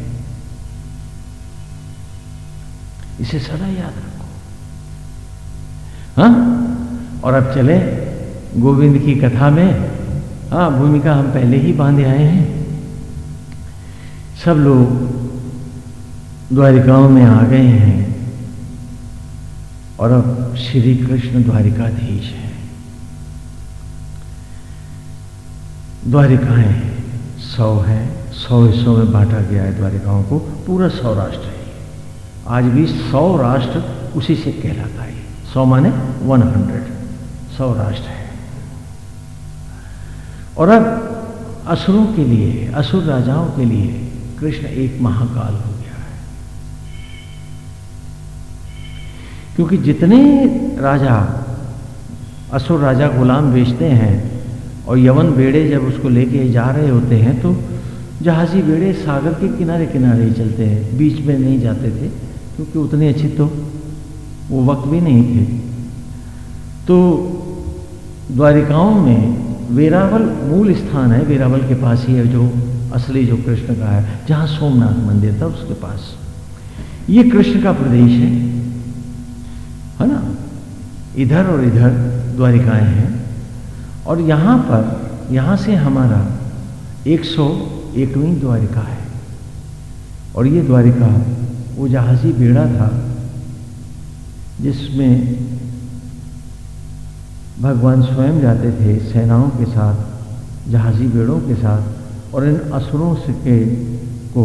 इसे सदा याद रखो। हाँ? और अब चले। गोविंद की कथा में हाँ भूमिका हम पहले ही बांधे आए हैं। सब लोग द्वारिकाओं में आ गए हैं और अब श्री कृष्ण द्वारिकाधीश है। द्वारिकाएँ सौ है, सौ हिस्सों में बांटा गया है द्वारिकाओं को, पूरा सौराष्ट्र है। आज भी सौ राष्ट्र उसी से कहलाता है। सौ माने वन हंड्रेड सौ राष्ट्र है। और अब असुरों के लिए, असुर राजाओं के लिए कृष्ण एक महाकाल हो गया है। क्योंकि जितने राजा, असुर राजा गुलाम बेचते हैं और यवन बेड़े जब उसको लेके जा रहे होते हैं तो जहाजी बेड़े सागर के किनारे किनारे ही चलते हैं। बीच में नहीं जाते थे, क्योंकि उतनी अच्छी तो वो वक्त भी नहीं थे। तो द्वारिकाओं में वेरावल मूल स्थान है, वेरावल के पास ही है जो असली जो कृष्ण का है, जहाँ सोमनाथ मंदिर था उसके पास। ये कृष्ण का प्रदेश है है ना? इधर और इधर द्वारिकाएँ हैं, और यहाँ पर, यहाँ से हमारा एक सौ एकवीं द्वारिका है। और ये द्वारिका वो जहाजी बेड़ा था, जिसमें भगवान स्वयं जाते थे सेनाओं के साथ, जहाजी बेड़ों के साथ, और इन असुरों से के को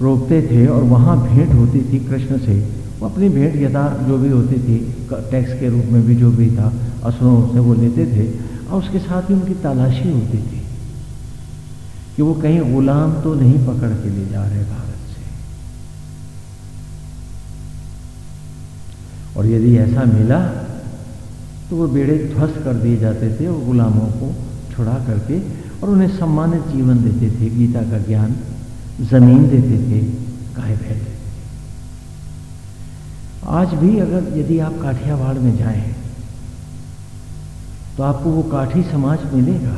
रोकते थे और वहाँ भेंट होती थी कृष्ण से। वो अपनी भेंट यथा जो भी होती थी टैक्स के रूप में भी जो भी था, असुरों से वो लेते थे और उसके साथ ही उनकी तलाशी होती थी कि वो कहीं गुलाम तो नहीं पकड़ के ले जा रहे भारत से। और यदि ऐसा मिला तो वो बेड़े ध्वस्त कर दिए जाते थे और गुलामों को छुड़ा करके और उन्हें सम्मानित जीवन देते थे, गीता का ज्ञान, ज़मीन देते थे, गाय भैंस थे। आज भी अगर यदि आप काठियावाड़ में जाएँ तो आपको वो काठी समाज मिलेगा।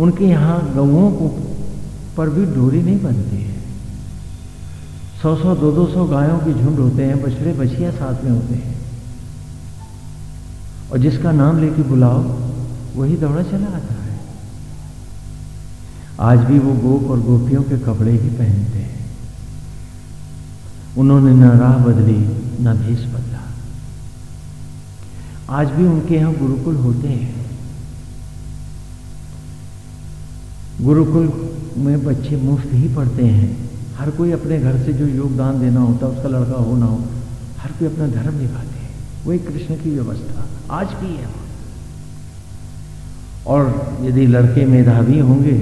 उनके यहाँ गऊओं को पर भी डोरी नहीं बनती है। सौ सौ, दो दो सौ गायों के झुंड होते हैं, बछड़े बछिया साथ में होते हैं। और जिसका नाम लेके बुलाओ, वही दौड़ा चला आता है। आज भी वो गोप और गोपियों के कपड़े ही पहनते हैं। उन्होंने न राह बदली, न भेष बदला। आज भी उनके यहाँ गुरुकुल होते हैं। गुरुकुल में बच्चे मुफ़्त ही पढ़ते हैं। हर कोई अपने घर से जो योगदान देना होता है उसका लड़का हो ना हो, हर कोई अपना धर्म निभाते हैं। वही कृष्ण की व्यवस्था। आज भी है और यदि लड़के मेधावी होंगे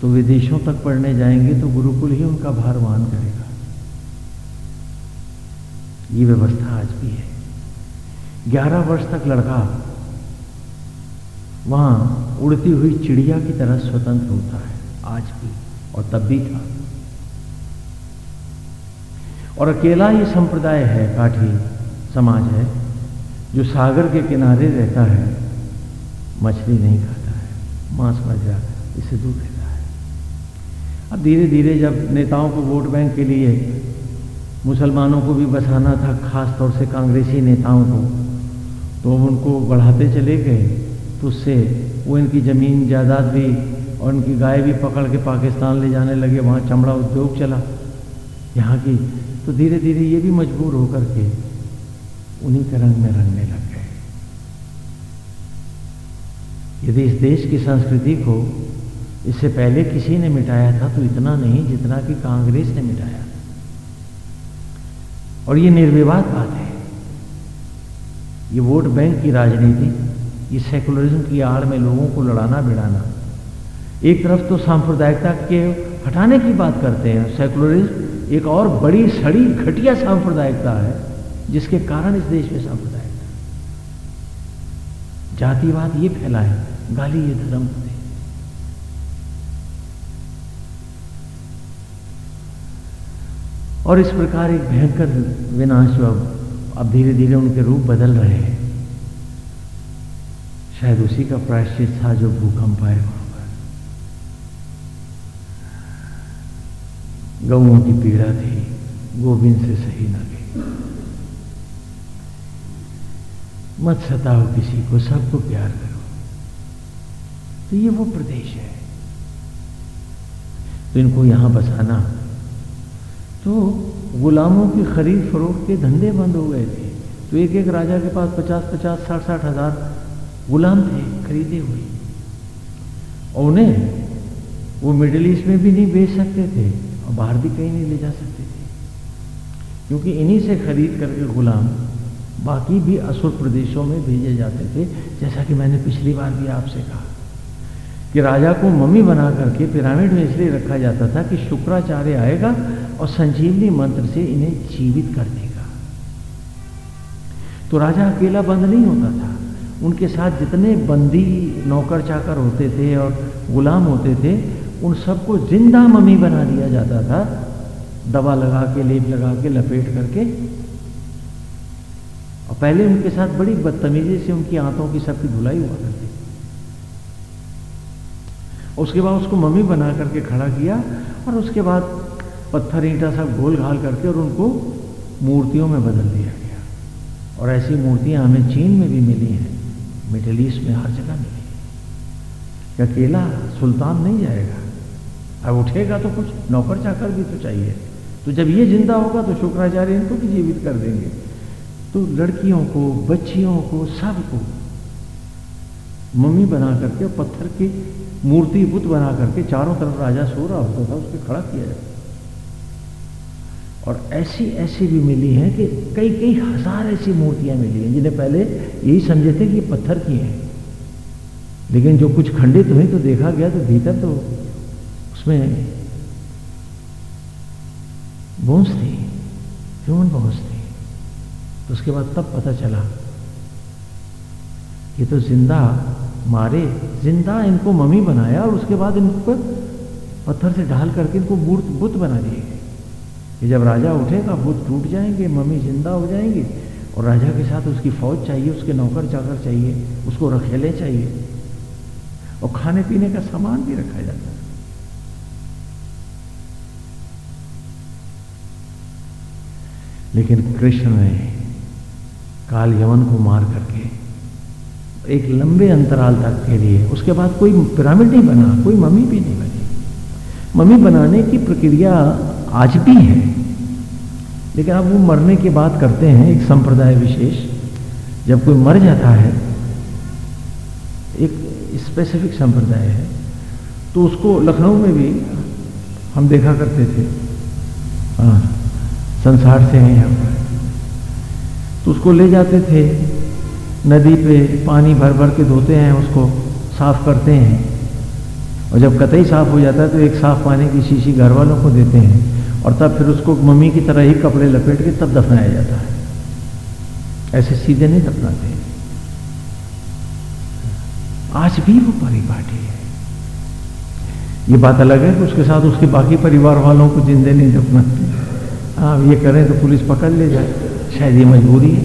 तो विदेशों तक पढ़ने जाएँगे तो गुरुकुल ही उनका भार वहन करेगा। ये व्यवस्था आज भी है। ग्यारह वर्ष तक लड़का वहाँ उड़ती हुई चिड़िया की तरह स्वतंत्र होता है, आज भी, और तब भी था। और अकेला ये संप्रदाय है, काठी समाज है जो सागर के किनारे रहता है, मछली नहीं खाता है, मांस मज़ा इससे दूर रहता है। अब धीरे धीरे जब नेताओं को वोट बैंक के लिए मुसलमानों को भी बसाना था, खास तौर से कांग्रेसी नेताओं को तो उनको बढ़ाते चले गए तो उससे वो इनकी ज़मीन, जायदाद भी और इनकी गाय भी पकड़ के पाकिस्तान ले जाने लगे, वहाँ चमड़ा उद्योग चला यहाँ की। तो धीरे धीरे ये भी मजबूर होकर के उन्हीं के रंग में रंगने लग गए। यदि इस देश की संस्कृति को इससे पहले किसी ने मिटाया था तो इतना नहीं जितना कि कांग्रेस ने मिटाया। और ये निर्विवाद बात है। ये वोट बैंक की राजनीति, ये सेकुलरिज्म की आड़ में लोगों को लड़ाना भिड़ाना, एक तरफ़ तो सांप्रदायिकता के हटाने की बात करते हैं। सेकुलरिज्म एक और बड़ी, सड़ी, घटिया सांप्रदायिकता है। जिसके कारण इस देश में सांप्रदायिकता जातिवाद ये फैला है गाली ये धर्म दे और इस प्रकार एक भयंकर विनाश अब अब धीरे धीरे उनके रूप बदल रहे हैं। शायद उसी का प्रायश्चित था जो भूकंप आए वहाँ पर। गौओं की पीड़ा थी, गोविंद से सही न मत सताओ किसी को, सबको प्यार करो। तो ये वो प्रदेश है। तो इनको यहाँ बसाना। तो गुलामों की खरीद फरोख्त के धंधे बंद हो गए थे। तो एक एक राजा के पास पचास पचास, साठ साठ हज़ार गुलाम थे, खरीदे हुए। और उन्हें वो मिडिल ईस्ट में भी नहीं बेच सकते थे, और बाहर भी कहीं नहीं ले जा सकते थे। क्योंकि इन्हीं से खरीद करके गुलाम बाकी भी असुर प्रदेशों में भेजे जाते थे, जैसा कि मैंने पिछली बार भी आपसे कहा कि राजा को मम्मी बना करके पिरामिड में इसलिए रखा जाता था कि शुक्राचार्य आएगा और संजीवनी मंत्र से इन्हें जीवित कर देगा तो राजा अकेला बंद नहीं होता था। उनके साथ जितने बंदी नौकर चाकर होते थे और गुलाम होते थे, उन सबको ज़िंदा मम्मी बना दिया जाता था। दवा लगा के, लेप लगा के, लपेट करके और पहले उनके साथ बड़ी बदतमीजी से उनकी आंतों की सबकी धुलाई हुआ करती। उसके बाद उसको मम्मी बना करके खड़ा किया और उसके बाद पत्थर ईंटा सब गोल घाल करके और उनको मूर्तियों में बदल दिया गया। और ऐसी मूर्तियाँ हमें चीन में भी मिली हैं, मिडिल ईस्ट में हर जगह मिली है। अकेला सुल्तान नहीं जाएगा। अब उठेगा तो कुछ, नौकर चाकर भी तो चाहिए। तो जब ये ज़िंदा होगा तो शुक्राचार्य इनको भी जीवित कर देंगे। तो लड़कियों को, बच्चियों को, सबको। मम्मी बना करके, पत्थर की मूर्ति बुत बना करके चारों तरफ़ राजा सो रहा होता था, उसके खड़ा किया जाता और ऐसी ऐसी भी मिली हैं कि कई कई हज़ार ऐसी मूर्तियाँ मिली हैं, जिन्हें पहले यही समझे थे कि ये पत्थर की हैं। लेकिन जो कुछ खंडित हुई तो देखा गया तो भीतर तो उसमें बोन्स थी, ह्यूमन बोन्स थी। उसके बाद तब पता चला ये तो ज़िंदा मारे, ज़िंदा इनको मम्मी बनाया और उसके बाद इनको पत्थर से ढाल करके इनको मूर्त, बुत बना दिए कि जब राजा उठेगा, बुत टूट जाएँगे, मम्मी ज़िंदा हो जाएँगी और राजा के साथ उसकी फौज चाहिए, उसके नौकर चाकर चाहिए, उसको रखेले चाहिए और खाने पीने का सामान भी रखा जाता है। लेकिन कृष्ण ने काल यमन को मार करके एक लंबे अंतराल तक के लिए। उसके बाद कोई पिरामिड नहीं बना कोई मम्मी भी नहीं बनी। मम्मी बनाने की प्रक्रिया आज भी है। लेकिन अब वो मरने की बात करते हैं एक संप्रदाय विशेष। जब कोई मर जाता है एक स्पेसिफिक संप्रदाय है तो उसको लखनऊ में भी हम देखा करते थे। आ, हाँ, संसार से हैं यहाँ पर। तो उसको ले जाते थे। नदी पे पानी भर भर के धोते हैं, उसको साफ़ करते हैं। और जब कतई साफ़ हो जाता है तो एक साफ़ पानी की शीशी घर वालों को देते हैं। और तब फिर उसको मम्मी की तरह ही कपड़े लपेट के तब दफनाया जाता है। ऐसे सीधे नहीं दफनाते आज भी वो परिपाटी है। ये बात अलग है कि उसके साथ उसके बाकी परिवार वालों को जिंदे नहीं दफना हाँ ये करें तो पुलिस पकड़ ले जाए। शायद ये मजबूरी है।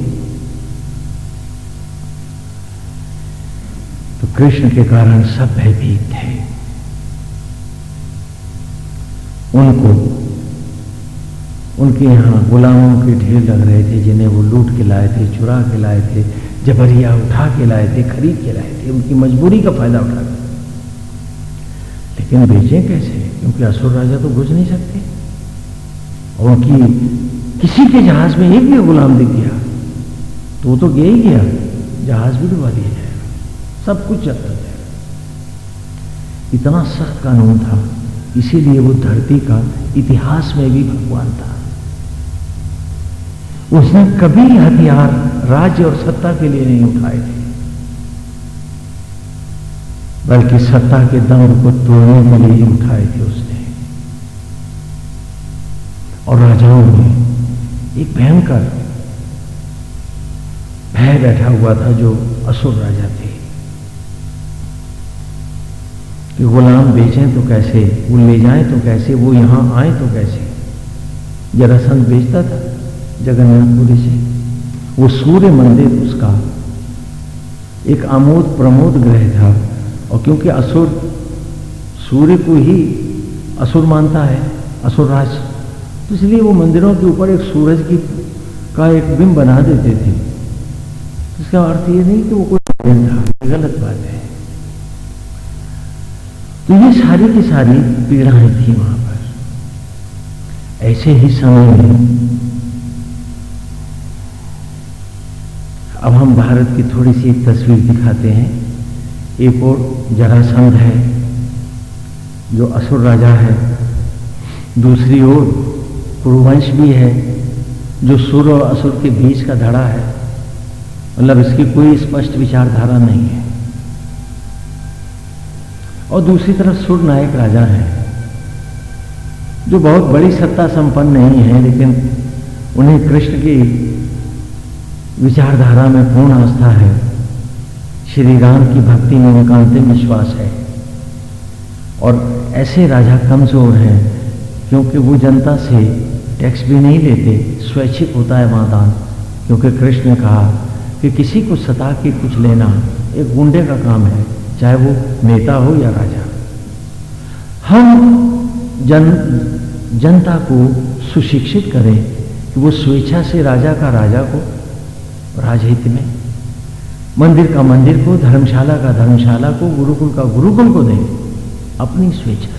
तो कृष्ण के कारण सब भयभीत थे उनको, उनके यहाँ गुलामों के ढेर लग रहे थे, जिन्हें वो लूट के लाए थे, चुरा के लाए थे, जबरिया उठा के लाए थे, खरीद के लाए थे, उनकी मजबूरी का फ़ायदा उठा लेकिन बेचें कैसे? क्योंकि असुर राजा तो बुझ नहीं सकते। उनकी किसी के जहाज़ में एक भी गुलाम दिख गया। तो वो तो गया ही गया। जहाज़ भी डुबा दिया जाएगा सब कुछ चलता जाएगा इतना सख्त कानून था। इसीलिए वो धरती का इतिहास में भी भगवान था। उसने कभी हथियार राज्य और सत्ता के लिए नहीं उठाए थे। बल्कि सत्ता के दम को तोड़ने के लिए उठाए थे उसने। और राजाओं में एक भयंकर भय बैठा हुआ था जो असुर राजा थे। कि गुलाम बेचें तो कैसे, वो ले जाएँ तो कैसे, वो यहाँ आए तो कैसे? जरासंध बेचता था जगन्नाथपुरी से। वो सूर्य मंदिर उसका एक आमोद प्रमोद ग्रह था। और क्योंकि असुर, सूर्य को ही असुर मानता है, असुर राज इसलिए वो मंदिरों के ऊपर एक सूरज की का एक बिंब बना देते थे। इसका अर्थ ये नहीं कि वो कोई गलत बात है। तो ये सारी की सारी पीड़ाएँ थी वहाँ पर। ऐसे ही समय में अब हम भारत की थोड़ी सी एक तस्वीर दिखाते हैं। एक और जरासंध है, जो असुर राजा है। दूसरी ओर कुरुवंश भी है जो सुर और असुर के बीच का धड़ा है। मतलब इसकी कोई स्पष्ट विचारधारा नहीं है। और दूसरी तरफ़ सुर नायक राजा है, जो बहुत बड़ी सत्ता संपन्न नहीं है, लेकिन उन्हें कृष्ण की विचारधारा में पूर्ण आस्था है। श्री राम की भक्ति में उनका अंतिम विश्वास है। और ऐसे राजा कमज़ोर हैं, क्योंकि वो जनता से टैक्स भी नहीं लेते स्वैच्छिक होता है वहाँ दान क्योंकि कृष्ण ने कहा कि किसी को सता के कुछ लेना एक गुंडे का काम है, चाहे वो नेता हो या राजा। हम जन, जनता को सुशिक्षित करें कि वो स्वेच्छा से राजा का राजा को, राजहित में, मंदिर का मंदिर को, धर्मशाला का धर्मशाला को, गुरुकुल का गुरुकुल को दें। अपनी स्वेच्छा।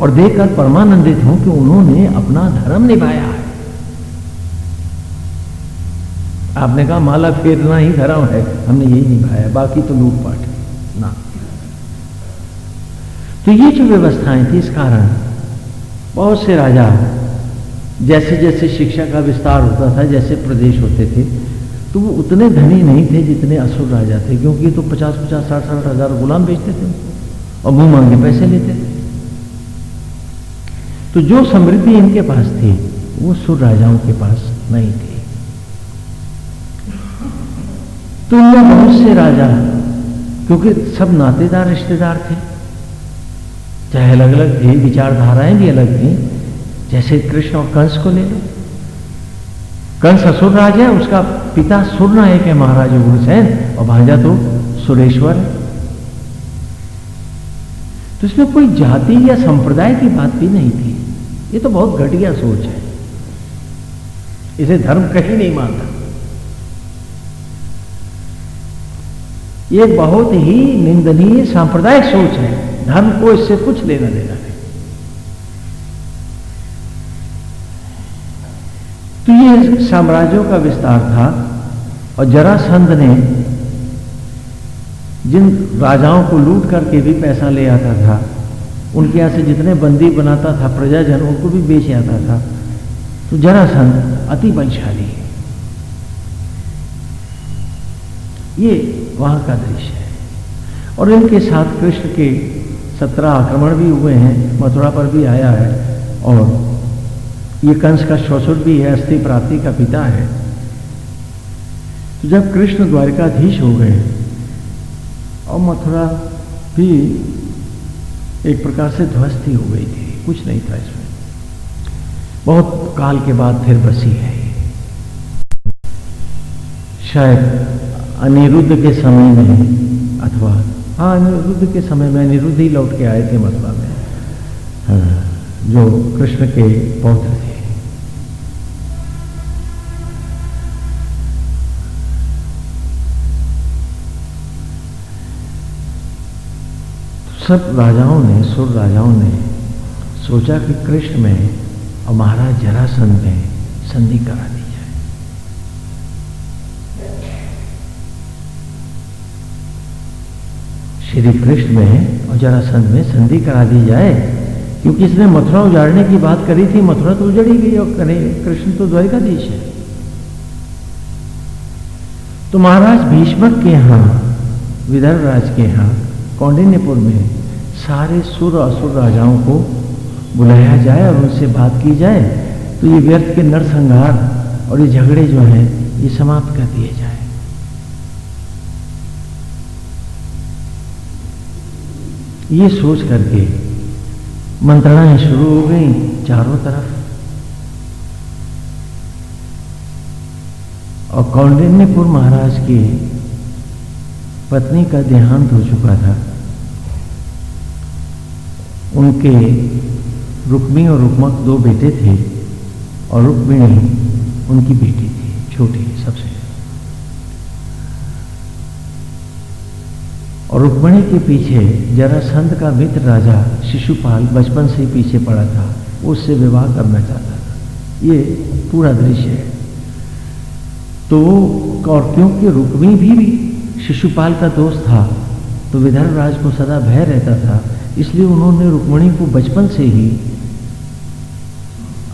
और देखकर परमानंदित हूँ कि उन्होंने अपना धर्म निभाया है। आपने कहा, माला फेरना ही धर्म है। हमने यही निभाया, बाकी तो लूटपाट है। ना। तो ये जो व्यवस्थाएँ थी, इस कारण बहुत से राजा जैसे जैसे शिक्षा का विस्तार होता था, जैसे प्रदेश होते थे तो वो उतने धनी नहीं थे जितने असुर राजा थे, क्योंकि तो पचास पचास साठ साठ हज़ार गुलाम बेचते थे और मुँह मांगे पैसे लेते थे। तो जो समृद्धि इनके पास थी, वो सुर राजाओं के पास नहीं थी। तो ये बहुत से राजा, क्योंकि सब नातेदार रिश्तेदार थे, चाहे अलग अलग थे विचारधाराएँ भी अलग थी, जैसे कृष्ण और कंस को ले लो। कंस असुर राज है, उसका पिता सुर नायक है, महाराज गुरुसैन और भांजा तो सुरेश्वर है। तो इसमें कोई जाति या संप्रदाय की बात भी नहीं थी। ये तो बहुत घटिया सोच है। इसे धर्म कहीं नहीं मानता। ये बहुत ही निंदनीय सांप्रदायिक सोच है। धर्म को इससे कुछ लेना देना नहीं। तो ये साम्राज्यों का विस्तार था और जरासंध ने जिन राजाओं को लूट करके भी पैसा ले आता था उनके यहाँ से जितने बंदी बनाता था प्रजाजन, उनको भी बेच आता था। तो जरासंध अति बलशाली है। ये वहाँ का दृश्य है। और इनके साथ कृष्ण के सत्रह आक्रमण भी हुए हैं, मथुरा पर भी आया है, और ये कंस का श्वसुर भी है अस्थि प्राप्ति का पिता है। तो जब कृष्ण द्वारिकाधीश हो गए, और मथुरा भी एक प्रकार से ध्वस्त ही हो गई थी। कुछ नहीं था इसमें। बहुत काल के बाद फिर बसी है शायद अनिरुद्ध के समय में अथवा हाँ अनिरुद्ध के समय में अनिरुद्ध ही लौट के आए थे मथुरा में। हाँ, जो कृष्ण के पौत्र थे। सब राजाओं ने, सुर राजाओं ने सोचा कि कृष्ण में और महाराज जरासंध में संधि करा दी जाए। श्री कृष्ण में और जरासंध में संधि करा दी जाए, क्योंकि इसने मथुरा उजाड़ने की बात करी थी, मथुरा तो उजड़ी गई और कृष्ण तो द्वारिकाधीश है। तो महाराज भीष्मक के यहाँ, विदर्भ राज के यहाँ कौंडिन्यपुर में सारे सुर असुर राजाओं को बुलाया जाए और उनसे बात की जाए तो ये व्यर्थ के नरसंहार और ये झगड़े जो हैं, ये समाप्त कर दिए जाए। ये सोच करके मंत्रणाएँ शुरू हो गई चारों तरफ़। और कौंडिन्यपुर महाराज की पत्नी का देहांत हो चुका था। उनके रुक्मी और रुक्मक दो बेटे थे और रुक्मिणी उनकी बेटी थी छोटी सबसे। और रुक्मणी के पीछे जरासंध का मित्र राजा शिशुपाल बचपन से पीछे पड़ा था उससे विवाह करना चाहता था। ये पूरा दृश्य है। तो और क्योंकि रुक्मी भी, भी शिशुपाल का दोस्त था तो विदर्भ राज को सदा भय रहता था इसलिए उन्होंने रुक्मणी को बचपन से ही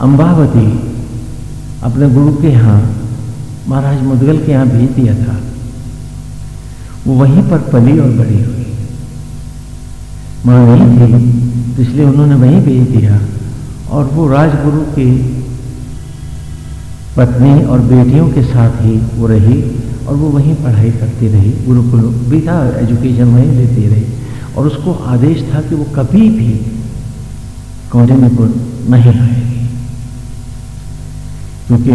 अंबावती अपने गुरु के यहाँ, महाराज मुदगल के यहाँ भेज दिया था। वो वहीं पर पली और बड़ी हुई। माँ नहीं थी तो इसलिए उन्होंने वहीं भेज दिया। और वो राजगुरु के पत्नी और बेटियों के साथ ही वो रही और वो वहीं पढ़ाई करती रही। गुरुकुल भी था एजुकेशन वहीं लेती रही। और उसको आदेश था कि वो कभी भी कौंडिन्यपुर नहीं आएगी। क्योंकि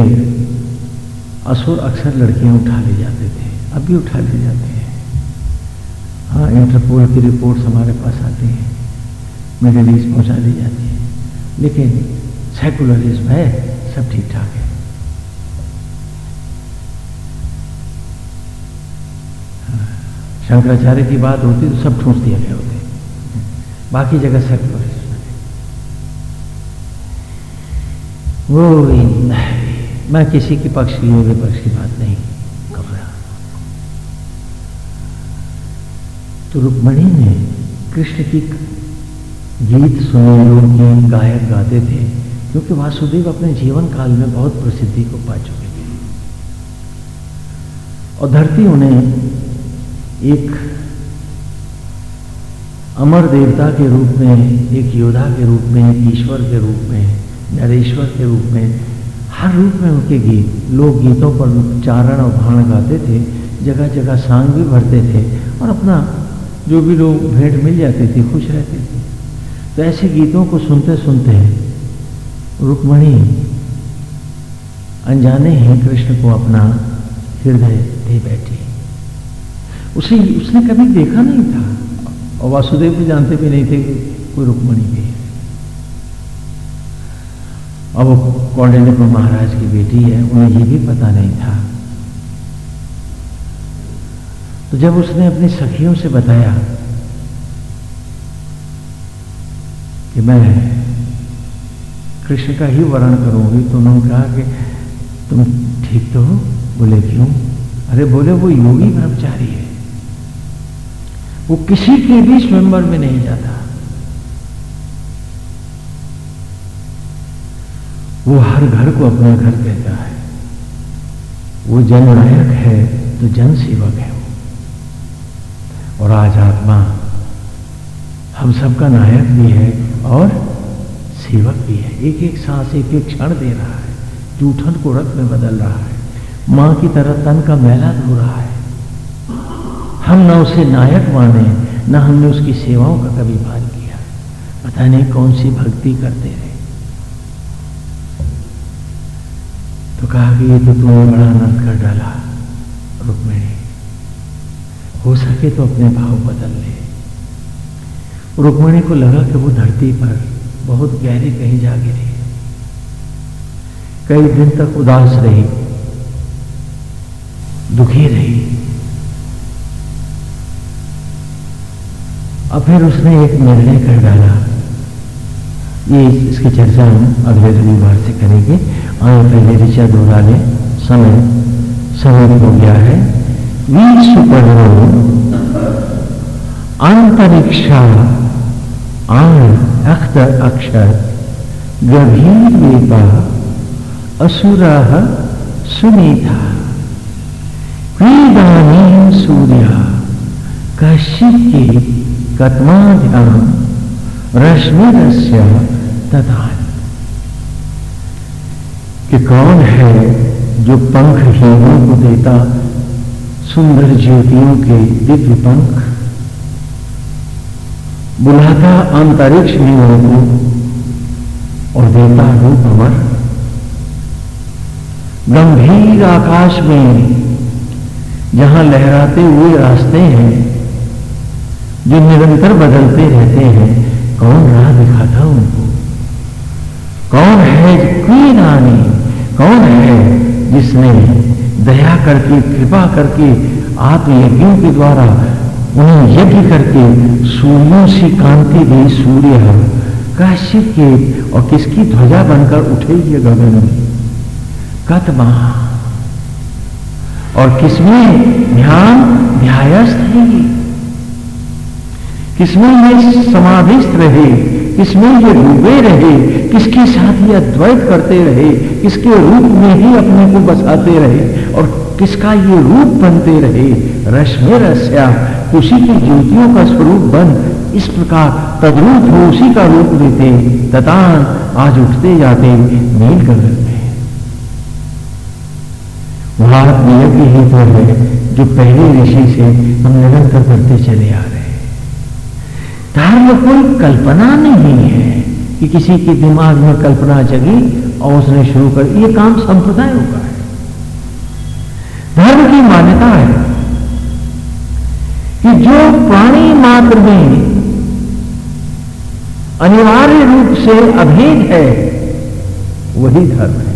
असुर अक्सर लड़कियाँ उठा ले जाते थे, अब भी उठा ले जाते हैं। हाँ इंटरपोल की रिपोर्ट्स हमारे पास आती हैं, मिडिल ईस्ट पहुँचा दी जाती है। लेकिन सेकुलरिज्म है, सब ठीक ठाक है। शंकराचार्य की बात होती तो सब ठूस दिया गया होते बाकी जगह सेकुलरिज्म वो मैं किसी के पक्ष की विपक्ष की बात नहीं कर रहा। तो रुक्मणी ने कृष्ण की गीत सुने लोग गायक गाते थे, क्योंकि वासुदेव अपने जीवन काल में बहुत प्रसिद्धि को पा चुके थे। और धरती उन्हें एक अमर देवता के रूप में, एक योद्धा के रूप में, एक ईश्वर के रूप में, नरेश्वर के रूप में, हर रूप में उनके गीत लोग गीतों पर चारण और भाण गाते थे जगह जगह सांग भी भरते थे और अपना जो भी लोग भेंट मिल जाते थे, खुश रहते थे। तो ऐसे गीतों को सुनते सुनते रुक्मणी, अनजाने ही कृष्ण को अपना हृदय दे बैठी। उसे उसने कभी देखा नहीं था। और वासुदेव भी जानते भी नहीं थे कोई रुक्मणी भी और वो कौंडिन्यपुर महाराज की बेटी है, उन्हें ये भी पता नहीं था। तो जब उसने अपनी सखियों से बताया कि मैं कृष्ण का ही वर्ण करूँगी तो उन्होंने कहा कि तुम ठीक तो हो? बोले, क्यों? अरे बोले, वो योगी ब्रह्मचारी है। वो किसी के भी स्वयंवर में नहीं जाता। वो हर घर को अपना घर कहता है। वो जननायक है तो जन सेवक है वो। और आज आत्मा हम सबका नायक भी है और सेवक भी है। एक एक सांस एक एक क्षण दे रहा है। जूठन को रक्त में बदल रहा है। माँ की तरह तन का मैला धो रहा है। हम ना उसे नायक माने ना हमने उसकी सेवाओं का कभी भार किया। पता नहीं कौन सी भक्ति करते रहे तो कहा कि ये तो तुमने बड़ा आनंद कर डाला, रुक्मिणी। हो सके तो अपने भाव बदल ले। रुक्मिणी को लगा कि वो धरती पर बहुत गहरी कहीं जा गिरी। कई दिन तक उदास रही, दुखी रही। और फिर उसने एक निर्णय कर डाला। ये इसकी चर्चा हम अगले रविवार से करेंगे। आए पहले ऋचा दोहरा ले समय समय हो गया है। अंतरिक्षा, आन, अख्तर अक्षर, गभीर वेपा असुर सुनीता। क्रीडानी सूर्य, कश्यप की कत्माध्याम रश्मिरस्य तथा कि कौन है जो पंख हीरों को देता, सुंदर ज्योतियों के दिव्य पंख? बुलाता अंतरिक्ष हीरों को और देता रूप अमर। गंभीर आकाश में जहाँ लहराते हुए रास्ते हैं जो निरंतर बदलते रहते हैं, कौन राह दिखाता उनको? कौन है कोई रानी? कौन है जिसने दया करके, कृपा करके, आत्मयज्ञों के द्वारा उन्हें यज्ञ करके सूर्यों से कांति दी सूर्य काश्यप के और किसकी ध्वजा बनकर उठेगी गगन में? कतमा और किसमें ध्यान ध्यायस्थ है किसमें ये समाधिस्थ रहे किसमें ये डूबे रहे, किसके साथ ये अद्वैत करते रहे, किसके रूप में ही अपने को बसाते रहे और किसका ये रूप बनते रहे। रश्मि रस्या, उसी की ज्योतियों का स्वरूप बन, इस प्रकार तद्रूप हो उसी का रूप लेते ततान आज उठते जाते नील गगन में वहाँ यज्ञ ही तो है जो पहले ऋषि से हम निरंतर करते चले आ रहे धर्म कोई कल्पना नहीं है कि किसी के दिमाग में कल्पना जगी और उसने शुरू कर, ये काम संप्रदायों का है। धर्म की मान्यता है कि जो प्राणी मात्र में अनिवार्य रूप से अभेद है, वही धर्म है।